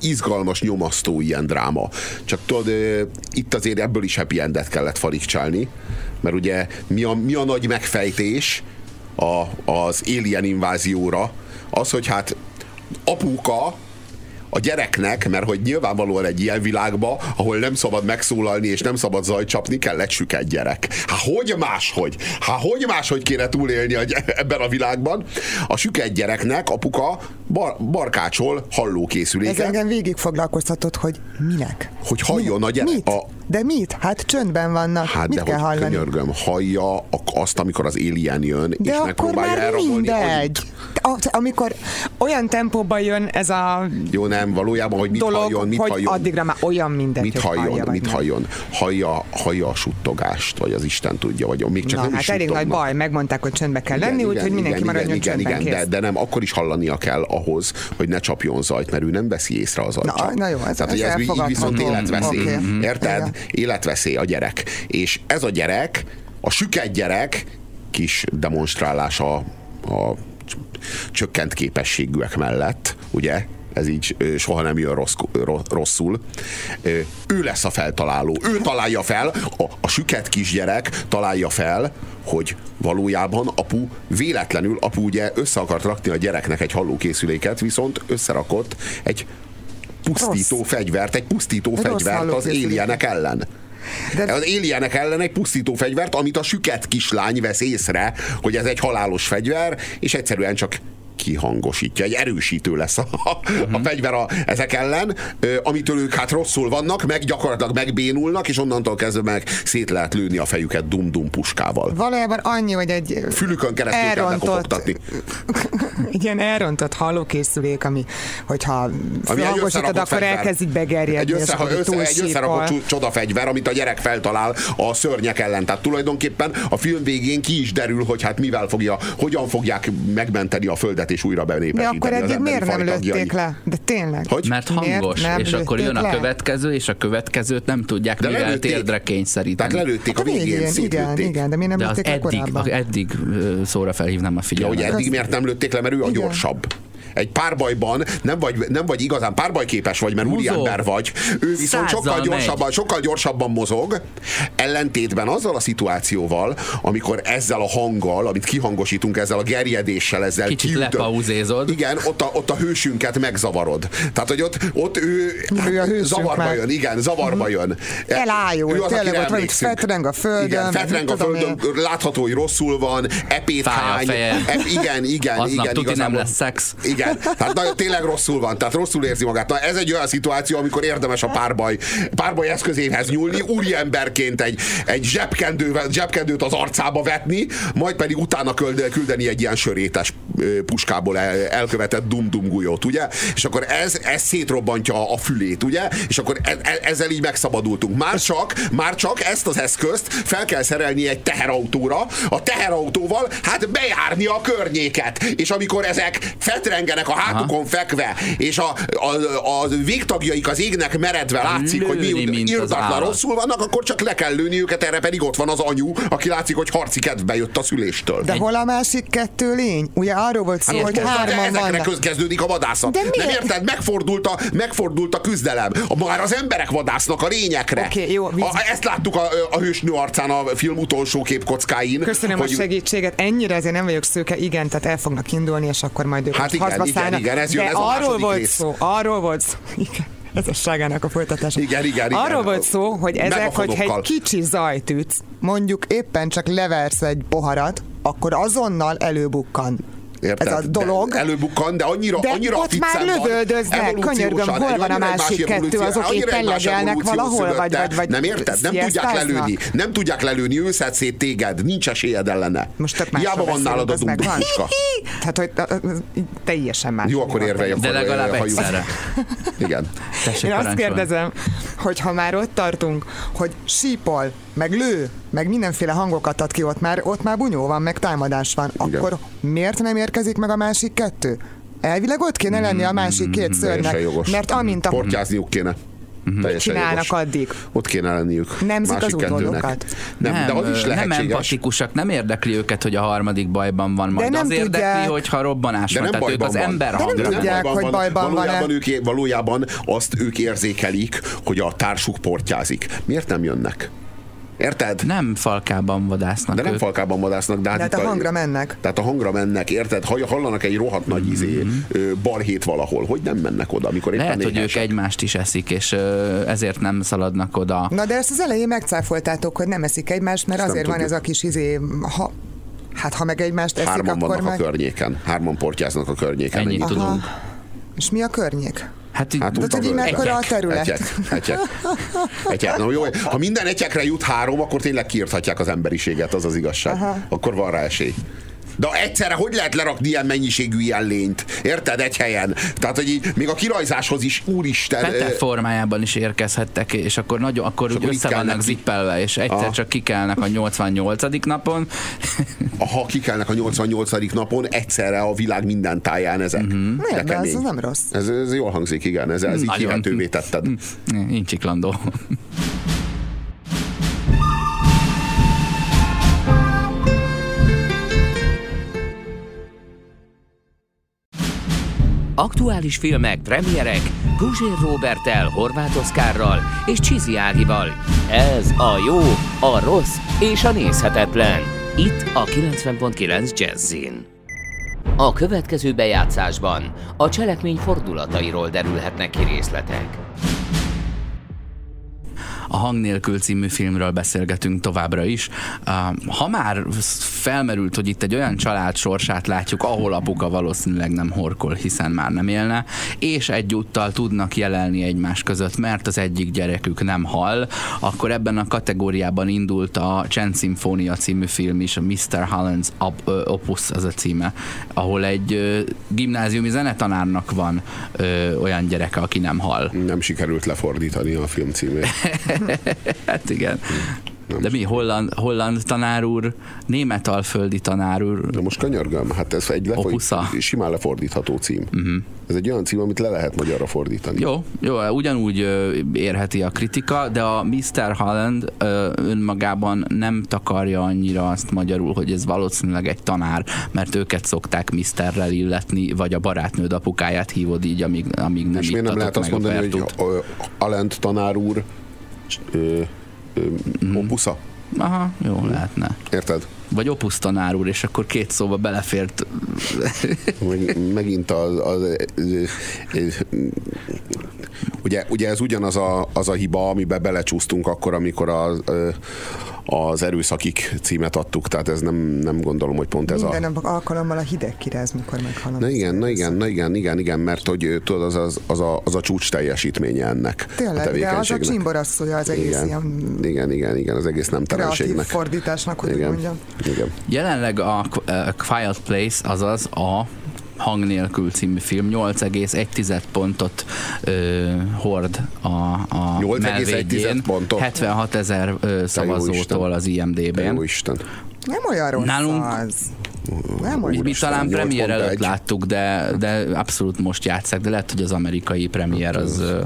izgalmas, nyomasztó ilyen dráma. Csak tudod, ö, itt azért ebből is happy endet kellett farigcsálni, mert ugye mi a, mi a nagy megfejtés a, az alien invázióra? Az, hogy hát apuka a gyereknek, mert hogy nyilvánvalóan egy ilyen világba, ahol nem szabad megszólalni és nem szabad zajt csapni, kell egy süket gyerek. Hát hogy máshogy? Hát hogy máshogy kéne túlélni a, ebben a világban? A süket gyereknek apuka bar, barkácsol Ez hallókészüléket, engem végig foglalkoztatott, hogy minek? hogy halljon a gyerek. Mit? A, De mit? Hát csöndben vannak. Hát mit de kell hogy hallani? könyörgöm, hallja azt, amikor az alien jön, De és akkor megpróbálja már elrabolni. mindegy. A- Amikor Olyan tempóban jön ez a Jó, nem, valójában, hogy mit dolog, halljon, mit hogy halljon. addigra már olyan mindegy, mit hogy halljon, hallja, mit halljon? Hallja, hallja a suttogást, vagy az Isten tudja, vagy még csak Na, nem hát is elég nagy baj, megmondták, hogy csöndbe kell lenni, úgyhogy mindenki maradjon igen, csöndben igen, de, de nem, akkor is hallania kell ahhoz, hogy ne csapjon zajt, mert ő nem veszi észre az Na, zajcsap. na jó, ez- Tehát, hogy ez ez így viszont életveszély. Érted? Életveszély a gyerek. És ez a gyerek, a süket gyerek kis demonstrálása a csökkent képességűek mellett, ugye? ez így soha nem jön rossz, ro- rosszul. Ő lesz a feltaláló. Ő találja fel, a, a süket kisgyerek találja fel, hogy valójában apu véletlenül, apu ugye össze akart rakni a gyereknek egy hallókészüléket, viszont összerakott egy pusztító Rossz. fegyvert, egy pusztító Rossz fegyvert az alienek ellen. De-. Az alienek ellen egy pusztító fegyvert, amit a süket kislány vesz észre, hogy ez egy halálos fegyver, és egyszerűen csak kihangosítja, egy erősítő lesz a, a fegyver a, ezek ellen, amitől ők hát rosszul vannak, meg gyakorlatilag megbénulnak, és onnantól kezdve meg szét lehet lőni a fejüket dum-dum puskával. Valójában annyi, hogy egy Fülükön keresztül kell elrontott, ilyen elrontott hallókészülék, ami, hogyha Ami összerakott akkor fegyver. elkezd így begerjedni, Egy, össze, össze, egy összerakott csodafegyver, amit a gyerek feltalál a szörnyek ellen. Tehát tulajdonképpen a film végén ki is derül, hogy hát mivel fogja, hogyan fogják megmenteni a földet és újra De benépesíteni akkor az eddig miért nem tagjai. lőtték le? De tényleg. Hogy? Mert Miért hangos, nem és akkor jön a következő, és a következőt nem tudják De mivel lelőtték. térdre kényszeríteni. Tehát lelőtték Hát a végén, igen, szétlőtték. igen, de miért nem De az eddig, korábban? eddig szóra felhívnám a Ja, figyelmet. hogy eddig miért nem lőtték le, mert ő a Igen. gyorsabb. Egy párbajban nem vagy, nem vagy igazán párbajképes vagy, mert úriember vagy. Ő viszont sokkal gyorsabban, megy. sokkal gyorsabban mozog, ellentétben azzal a szituációval, amikor ezzel a hanggal, amit kihangosítunk, ezzel a gerjedéssel, ezzel Kicsit kiütött- lepauzézod. Igen, ott a, ott a hősünket megzavarod. Tehát, hogy ott, ott ő, Ő a zavarba már. jön, igen, zavarba jön. Elájul, Ő az, tényleg ott emlékszünk. fetreng a földön, Igen, fetreng a földön, látható, hogy rosszul van, epét Fáj a hány. feje. Ep, igen, igen, Aznap igen. tuti nem lesz szex. Igen, tehát nagyon, tényleg rosszul van, tehát rosszul érzi magát. Na, ez egy olyan szituáció, amikor érdemes a párbaj, párbaj eszközéhez nyúlni, úriemberként egy, egy zsebkendővel, zsebkendőt az arcába vetni, majd pedig utána küld- küldeni egy ilyen sörétes puskából el, elkövetett dum-dum gulyót, ugye? És akkor ez, ez szétrobbantja a fülét, ugye? És akkor e, e, ezzel így megszabadultunk. Már csak, már csak ezt az eszközt fel kell szerelni egy teherautóra, a teherautóval hát bejárni a környéket. És amikor ezek fetreng csengenek a hátukon fekve, és a, a, a végtagjaik az égnek meredve látszik, hogy Lőni, mi mint az irdatlan rosszul vannak, akkor csak le kell lőni őket, erre pedig ott van az anyu, aki látszik, hogy harci kedvbe jött a szüléstől. De hol a másik kettő lény? Ugye arról volt szó, Hát hogy hárman vannak. köz kezdődik a vadászat. De Nem miért? érted? Megfordult a, megfordult a küzdelem. Már az emberek vadásznak a lényekre. Oké, jó, víz- a, ezt láttuk a, a hősnő arcán a film utolsó képkockáin. Köszönöm hogy a segítséget. Ennyire azért nem vagyok szőke, igen, tehát el fognak indulni, és akkor majd ők Hát ott igen, igen, igen, ez jön, ez a arról volt rész. szó, arról volt szó. Igen. Ez a folytatása. Igen, igen, igen. Arról volt szó, hogy ezek, hogyha egy kicsi zajt ütsz, mondjuk éppen csak leversz egy poharat, akkor azonnal előbukkan. Érted? Ez a dolog. De előbukkan, de annyira, De annyira ott már lövöldöznek, könyörgöm, hol egy van a másik kettő, azok éppen legelnek valahol, vagy- vagy- vagy Nem érted? Nem tudják lelőni. Nem tudják lelőni, ő szét téged. Nincs esélyed ellene. Most tök Hiába van nálad a dumduska. Tehát, hogy teljesen más. Jó, akkor érvelj. De legalább egyszerre. Igen. Én azt kérdezem, hogy ha már ott tartunk, hogy sípol, meg lő, meg mindenféle hangokat ad ki, ott már, ott már bunyó van, meg támadás van, Igen. akkor miért nem érkezik meg a másik kettő? Elvileg ott kéne lenni a másik két Teljesen jogos. mert amint a Portyázniuk kéne. Teljesen csinálnak jogos. addig. Ott kéne lenniük. Nemzik az kettőnek. udvarokat. Nem, de az is nem lehetséges. empatikusak, nem érdekli őket, hogy a harmadik bajban van. Majd nem az érdekli, tudják. hogyha robbanás De van. nem Tehát ők bajban az van. ember De nem hangra. tudják, hogy bajban van-e. valójában, ők, valójában azt ők érzékelik, hogy a társuk portyázik. Miért nem jönnek? Érted? Nem falkában vadásznak De nem ők. falkában vadásznak, de hát De hát a hangra mennek. Tehát a hangra mennek, érted? Ha hallanak egy rohadt nagy Mhm. izé, balhét valahol, hogy nem mennek oda, amikor éppen Lehet, hogy ők egymást is eszik, és ezért nem szaladnak oda. Na de ezt az elején megcáfoltátok, hogy nem eszik egymást, mert Ezt azért van ez a kis izé, ha, hát ha meg egymást eszik, Hárman akkor vannak meg... a környéken. Hárman portyáznak a környéken. Ennyit Ennyi. tudunk. És mi a környék? Hát, Hát De völgy. mekkora a terület? Egyek, egyek. egyek. Na, jó, ha minden egyekre jut három, akkor tényleg kiirthatják az emberiséget, az az igazság. Aha. Akkor van rá esély. De egyszerre hogy lehet lerakni ilyen mennyiségű ilyen lényt? Érted? Egy helyen. Tehát, hogy így, még a kirajzáshoz is, úristen. Ö, formájában is érkezhettek, és akkor nagyon, akkor, akkor össze vannak zippelve, és egyszer Aha. csak kikelnek a 88. napon. ha kikelnek a 88. napon, egyszerre a világ minden táján ezek. Miért? De ez nem rossz. Ez, ez jól hangzik, igen. Ez, ez így hihetővé tetted. Incsiklandó. Aktuális filmek, premierek, Guzsér Robertel, Horváth Oszkárral és Csizi Ágival. Ez a jó, a rossz és a nézhetetlen. Itt a 90.9 Jazzin. A következő bejátszásban a cselekmény fordulatairól derülhetnek ki részletek. A Hang nélkül című filmről beszélgetünk továbbra is. Ha már felmerült, hogy itt egy olyan család sorsát látjuk, ahol apuka valószínűleg nem horkol, hiszen már nem élne, és egyúttal tudnak jelelni egymás között, mert az egyik gyerekük nem hal, akkor ebben a kategóriában indult a Csend Szimfónia című film is, a Mr. Holland's Opus az a címe, ahol egy gimnáziumi zenetanárnak van ö, olyan gyereke, aki nem hal. Nem sikerült lefordítani a film címét. Hát igen. De mi, holland, holland tanár úr, német alföldi tanár úr, De most könyörgöm, hát ez egy lefordít, simán lefordítható cím. Uh-huh. Ez egy olyan cím, amit le lehet magyarra fordítani. Jó, jó, ugyanúgy érheti a kritika, de a Mr. Holland önmagában nem takarja annyira azt magyarul, hogy ez valószínűleg egy tanár, mert őket szokták Mr-rel illetni, vagy a barátnőd apukáját hívod így, amíg, amíg nem És miért nem lehet azt mondani, hogy Alent tanár úr ö, ö, Mhm. opusza? Aha, jó, lehetne. Érted? Vagy Opus tanár úr, és akkor két szóba belefért Meg, megint az, az, az ugye, ugye ez ugyanaz a, az a hiba, amiben belecsúsztunk akkor, amikor az, az erőszakik címet adtuk, tehát ez nem, nem gondolom, hogy pont ez a... Minden alkalommal a hideg kiráz, mikor meghalom. Na igen, na igen, na igen, igen, igen, mert hogy tudod, az, az, az, a, az a csúcs teljesítménye ennek a Tényleg, de az a csimborasszója az egész igen, ilyen igen, igen, igen, az egész nem kreatív fordításnak, hogy úgy Igen, mondjam. igen. Jelenleg a a Quiet Place, azaz a Hang nélkül című film 8,1 pontot ö, hord a, a 8,1 melvédjén. pontot? 76 ezer szavazótól az IMDb-n. Jó Isten. Nem olyan rossz Nálunk- az. Nem Mi, mi talán premier 8.1. előtt láttuk, de, de abszolút most játszák, de lehet, hogy az amerikai premier az ö,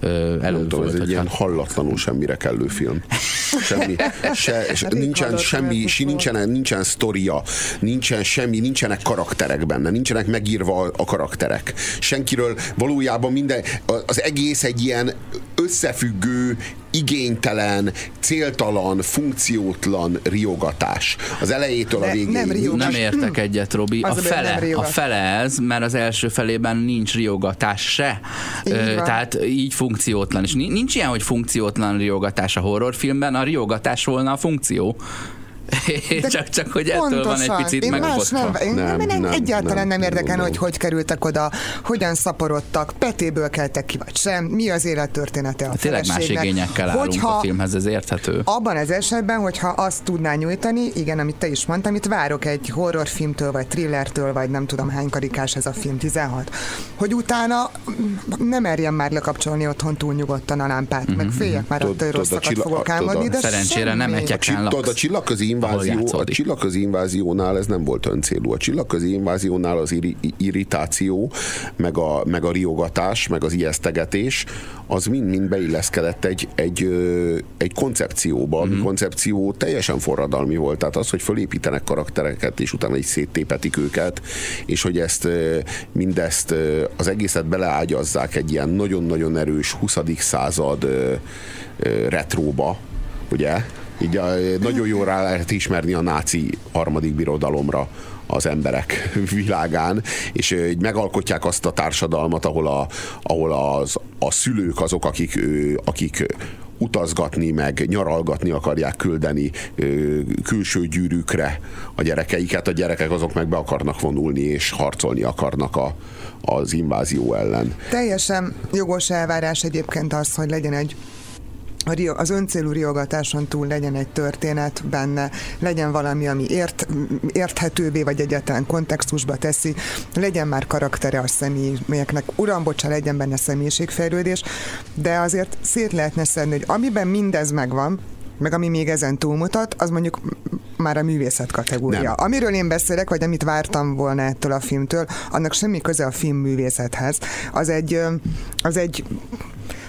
ö, Nem előbb tudom, ez volt. egy ilyen hallatlanul semmire kellő film. Semmi, se, se, Elég nincsen semmi, si, nincsen, nincsen sztoria, nincsen semmi, nincsenek karakterek benne, nincsenek megírva a karakterek. Senkiről valójában minden, az egész egy ilyen összefüggő, igénytelen, céltalan, funkciótlan riogatás. Az elejétől a De végéig. nem riogatás. nem értek egyet, Robi. Az A a fele, a fele ez, mert az első felében nincs riogatás se. Így Ö. Tehát így funkciótlan. És ni- nincs ilyen, hogy funkciótlan riogatás a horrorfilmben, a riogatás volna a funkció. csak, csak, hogy ettől van egy picit én más megfotva. nem, én nem, Nem, nem, egyáltalán nem, nem, érdekel, hogy hogy kerültek oda, hogyan szaporodtak, petéből keltek ki, vagy sem, mi az élettörténete a Tényleg más igényekkel állunk Hogyha a filmhez, ez érthető. Abban az esetben, hogyha azt tudná nyújtani, igen, amit te is mondtam, amit várok egy horrorfilmtől, vagy thrillertől, vagy nem tudom hány karikás ez a film, 16, hogy utána nem merjem már lekapcsolni otthon túl nyugodtan a lámpát, meg féljek már Tudod- attól, hogy rosszakat fogok álmodni, de Szerencsére nem egyek- laksz, tudod, a csillagközi invázió, a csillagközi inváziónál ez nem volt öncélú. A csillagközi inváziónál az iri- irritáció, meg a, meg a riogatás, meg az ijesztegetés, az mind-mind beilleszkedett egy, egy, egy koncepcióba, ami koncepció teljesen forradalmi volt. Tehát az, hogy fölépítenek karaktereket, és utána is széttépetik őket, és hogy ezt mindezt az egészet beleágyazzák egy ilyen nagyon-nagyon erős 20. század retróba, ugye? Így a, nagyon jól rá lehet ismerni a náci harmadik birodalomra az emberek világán, és ö, így megalkotják azt a társadalmat, ahol a, ahol az, a szülők azok, akik, akik utazgatni, meg nyaralgatni akarják küldeni külső gyűrűkre a gyerekeiket, a gyerekek azok meg be akarnak vonulni, és harcolni akarnak a, az invázió ellen. Teljesen jogos elvárás egyébként az, hogy legyen egy az öncélú riogatáson túl legyen egy történet benne, legyen valami, ami ért, érthetővé, vagy egyáltalán kontextusba teszi, legyen már karaktere a személyeknek, uram, bocsa, legyen benne személyiségfejlődés, de azért szét lehetne szedni, hogy amiben mindez megvan, meg ami még ezen túlmutat, az mondjuk már a művészet kategória. Nem. Amiről én beszélek, vagy amit vártam volna ettől a filmtől, annak semmi köze a film művészethez. Az egy, az egy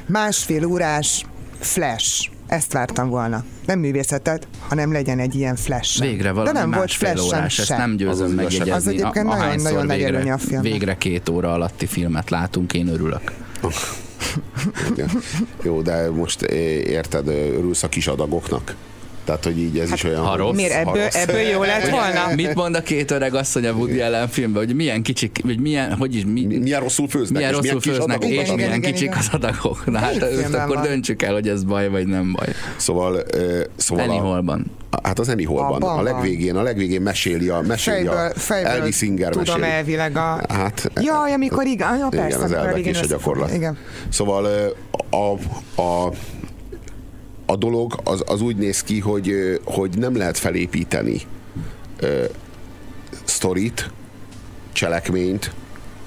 másfél órás flash. Ezt vártam volna. Nem művészetet, hanem legyen egy ilyen flash. Végre valami De nem volt flash órás, ezt sem. nem győzöm az megjegyezni. Az egyébként A- nagyon- ahányszor nagyon nagy végre, előnye a filmnek. Végre két óra alatti filmet látunk, én örülök. Jó, de most érted, örülsz a kis adagoknak? Tehát, hogy így ez is olyan... ha rossz, Miért ebből, rossz. ebből jó lett volna? Mit mond a két öreg asszony a Woody Allen filmben, hogy milyen kicsik, vagy milyen, hogy is, mi, Mi- milyen rosszul főznek, milyen és milyen rosszul főznek, és Igen, milyen igen, kicsik igen. az adagok. Na, hát filmben akkor van? döntsük el, hogy ez baj, vagy nem baj. Szóval, eh, szóval Annie a. Hát az. Abban A van. legvégén, a legvégén meséli a, meséli Fejből, a fejből Elvis Singer Tudom meséli. elvileg a... Hát, Jaj, amikor igen, ja, persze. igen, az elvek és a gyakorlat. Igen. Szóval a, a, a dolog az, az úgy néz ki, hogy, hogy nem lehet felépíteni ö, sztorit, cselekményt,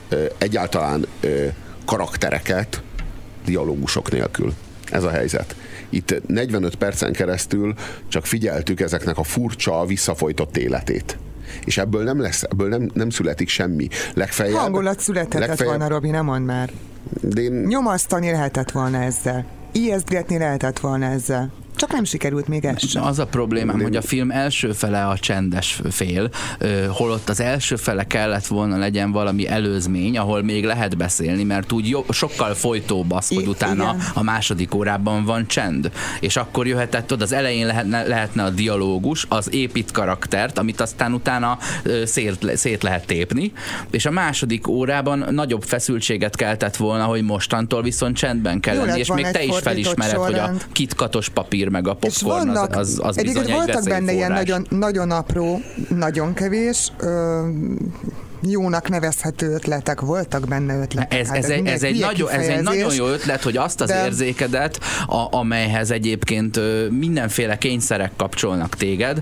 ö, egyáltalán ö, karaktereket dialógusok nélkül. Ez a helyzet. Itt 45 percen keresztül csak figyeltük ezeknek a furcsa, visszafolytott életét. És ebből nem lesz, ebből nem, nem születik semmi. Legfeljebb, Hangulat születhetett legfeljebb- volna, Robi, nem mondd már. De én, Nyomasztani lehetett volna ezzel. Ijesztgetni lehetett volna ezzel. Csak nem sikerült még ez sem. Az a problémám, hogy a film első fele a csendes fél, holott az első fele kellett volna legyen valami előzmény, ahol még lehet beszélni, mert úgy jó, sokkal folytóbb az, hogy I- utána igen. a második órában van csend. És akkor jöhetett oda, az elején lehetne, lehetne a dialógus, az épít karaktert, amit aztán utána szét, szét lehet tépni, és a második órában nagyobb feszültséget keltett volna, hogy mostantól viszont csendben kell Jó lenni, és még te is felismered, hogy a sorrend. kitkatos papír meg a És popcorn az, vannak, az, az egyébként bizony egy voltak benne ilyen nagyon, nagyon apró, nagyon kevés, ö, jónak nevezhető ötletek, voltak benne ötletek. Ez, Hát ez, ez, egy nagyon, ez egy nagyon jó ötlet, hogy azt az de- érzékedet, a, amelyhez egyébként mindenféle kényszerek kapcsolnak téged,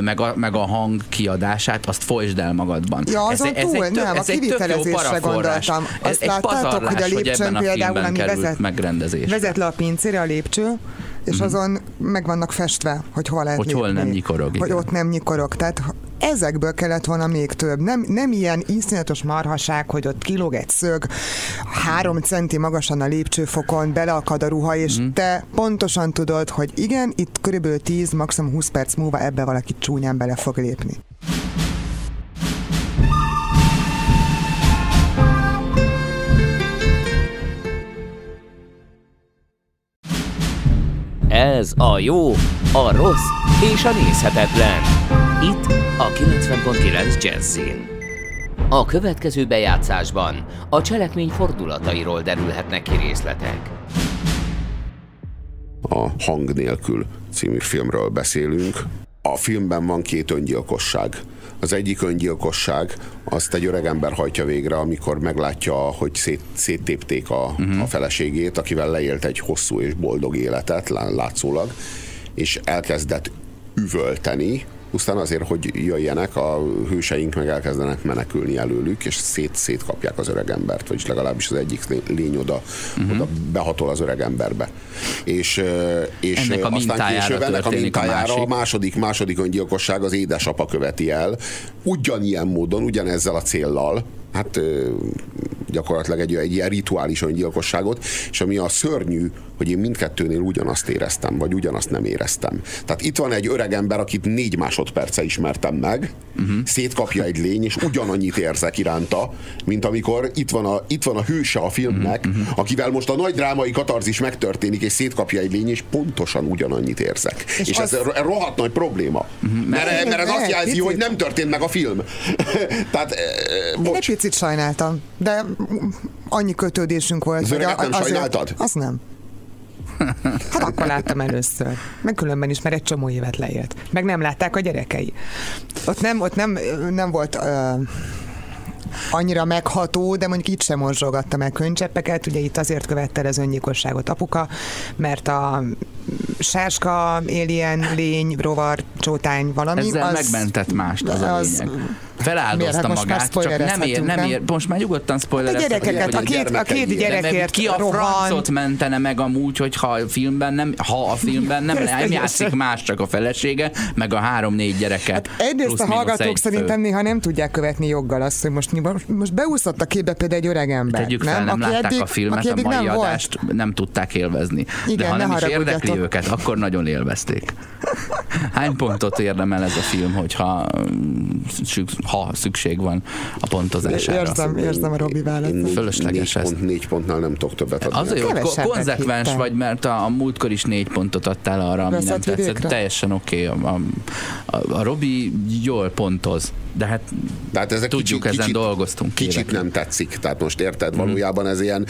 meg a, meg a hang kiadását, azt folytsd el magadban. Ja, azon ez, ez túl, egy tök, nem, a ez jó kivitelezésre gondoltam. Ez Azt egy láttátok, hogy a lépcsőn a például, ami vezet- megrendezésre. Vezet le a pincére a lépcső, és azon meg vannak festve, hogy hol lehet. Hogy hol lépni. nem nyikorog, Hogy igen. ott nem nyikorog. Tehát ezekből kellett volna még több. Nem, nem ilyen iszonyatos marhaság, hogy ott kilóg egy szög, három centi magasan a lépcsőfokon, beleakad a ruha, és mm. te pontosan tudod, hogy igen, itt körülbelül 10, maximum 20 perc múlva ebbe valaki csúnyán bele fog lépni. Ez a jó, a rossz és a nézhetetlen. Itt a 90.9 Jazzin. A következő bejátszásban a cselekmény fordulatairól derülhetnek ki részletek. A Hang nélkül című filmről beszélünk. A filmben van két öngyilkosság. Az egyik öngyilkosság azt egy öregember hajtja végre, amikor meglátja, hogy szét, széttépték a, uh-huh. a feleségét, akivel leélt egy hosszú és boldog életet, látszólag, és elkezdett üvölteni, pusztán azért, hogy jöjjenek, a hőseink meg elkezdenek menekülni előlük, és szét kapják az öregembert, vagyis legalábbis az egyik lény oda, uh-huh. oda behatol az öregemberbe. És, és ennek a aztán később ennek a mintájára a, a második, második öngyilkosság az édesapa követi el, ugyanilyen módon, ugyanezzel a céllal, hát gyakorlatilag egy, egy ilyen rituális öngyilkosságot, és ami a szörnyű, hogy én mindkettőnél ugyanazt éreztem, vagy ugyanazt nem éreztem. Tehát itt van egy öreg ember, akit négy másodperce ismertem meg, uh-huh. szétkapja egy lény, és ugyanannyit érzek iránta, mint amikor itt van a, itt van a hőse a filmnek, uh-huh. akivel most a nagy drámai katarzis megtörténik, és szétkapja egy lény, és pontosan ugyanannyit érzek. És, és az... ez rohadt nagy probléma. Uh-huh. Mert, mert ez azt jelzi, hogy nem történt meg a film. Tehát, bocs. Én egy picit sajnáltam, de annyi kötődésünk volt. Az öreget nem azért, sajnáltad? Az nem. Hát akkor láttam először. Meg különben is, mert egy csomó évet leélt. Meg nem látták a gyerekei. Ott nem, ott nem, nem volt... Uh, annyira megható, de mondjuk itt sem morzsolgatta meg könycseppeket. Ugye itt azért követte el az öngyilkosságot apuka, mert a sáska, alien, lény, rovar, csótány, valami. Ezzel az, megmentett mást az, az a lényeg feláldozta hát magát, csak nem ér, nem ér, most már nyugodtan spoiler. A gyerekeket, a két, a két gyerekért Ki a francot mentene meg amúgy, hogyha a filmben nem, ha a filmben nem, nem játszik más, csak a felesége, meg a három-négy gyereket. Hát egyrészt a hallgatók szerintem néha nem tudják követni joggal azt, hogy most, most beúszott a képbe például egy öreg ember. Tegyük fel, nem, nem látták eddig, a filmet, a mai nem adást volt. nem tudták élvezni. Igen, De ha nem is érdekli őket, akkor nagyon élvezték. Hány pontot érdemel ez a film, hogyha ha szükség van a pontozására. Érzem, érzem a Robi választ. Fölösleges négy, pont, négy pontnál nem tudok többet adni. Az jó, hogy konzekvens hittem. vagy, mert a, a múltkor is négy pontot adtál arra, ami nem tetszett. Teljesen oké. Okay. A, a, a Robi jól pontoz de hát, de hát ezek tudjuk, kicsit, ezen kicsit, dolgoztunk. Kicsit nem tetszik, tehát most érted, hmm. valójában ez ilyen,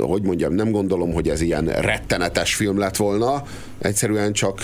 hogy mondjam, nem gondolom, hogy ez ilyen rettenetes film lett volna, egyszerűen csak,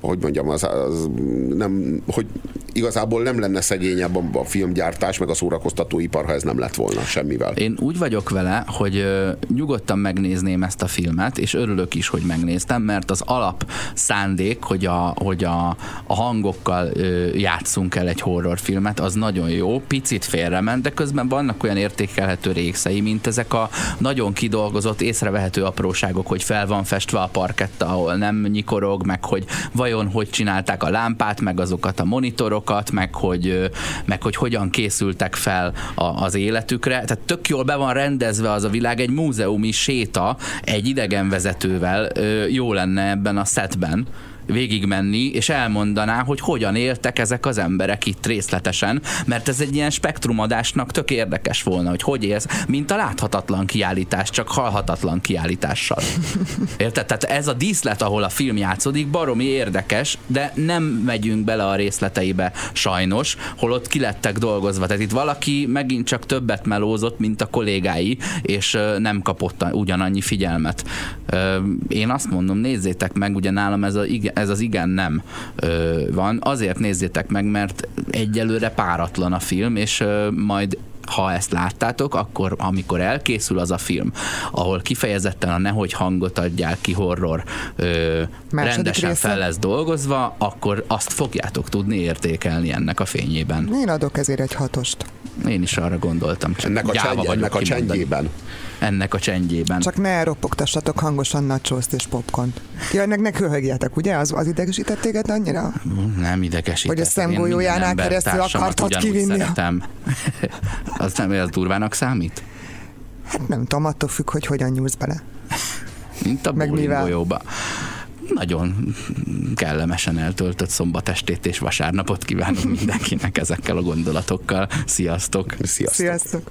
hogy mondjam, az, az nem, hogy igazából nem lenne szegényebb a, filmgyártás, meg a szórakoztatóipar, ha ez nem lett volna semmivel. Én úgy vagyok vele, hogy nyugodtan megnézném ezt a filmet, és örülök is, hogy megnéztem, mert az alap szándék, hogy a, hogy a, a hangokkal játszunk el egy horrorfilmet, az nagyon jó, picit félrement, de közben vannak olyan értékelhető részei, mint ezek a nagyon kidolgozott, észrevehető apróságok, hogy fel van festve a parketta, ahol nem nyikorog, meg hogy vajon hogy csinálták a lámpát, meg azokat a monitorokat, meg hogy, meg hogy hogyan készültek fel a, az életükre. Tehát tök jól be van rendezve az a világ, egy múzeumi séta egy idegenvezetővel jó lenne ebben a setben végigmenni, és elmondaná, hogy hogyan éltek ezek az emberek itt részletesen, mert ez egy ilyen spektrumadásnak tök érdekes volna, hogy hogy élsz, mint a láthatatlan kiállítás, csak hallhatatlan kiállítással. Érted? Tehát ez a díszlet, ahol a film játszódik, baromi érdekes, de nem megyünk bele a részleteibe sajnos, holott ki lettek dolgozva. Tehát itt valaki megint csak többet melózott, mint a kollégái, és nem kapott ugyanannyi figyelmet. Én azt mondom, nézzétek meg, ugye nálam ez a, ez az igen-nem van. Azért nézzétek meg, mert egyelőre páratlan a film, és majd ha ezt láttátok, akkor amikor elkészül az a film, ahol kifejezetten a nehogy hangot adják ki horror ö, rendesen része? fel lesz dolgozva, akkor azt fogjátok tudni értékelni ennek a fényében. Én adok ezért egy hatost. Én is arra gondoltam. Csak ennek a, csendje, ennek a csendjében. Ennek a csendjében. Csak ne ropogtassatok hangosan nachoszt és popcornt. Ja, ennek ne köhögjetek, ugye? Az, az idegesített téged annyira? Nem idegesített. Hogy a szemgolyójánál keresztül akartad kivinni Szeretem. az nem az durvának számít? Hát nem tudom, attól függ, hogy hogyan nyúlsz bele. Mint a Meg bowling mivel? golyóba. Nagyon kellemesen eltöltött szombatestét és vasárnapot kívánok mindenkinek ezekkel a gondolatokkal. Sziasztok! Sziasztok. Sziasztok!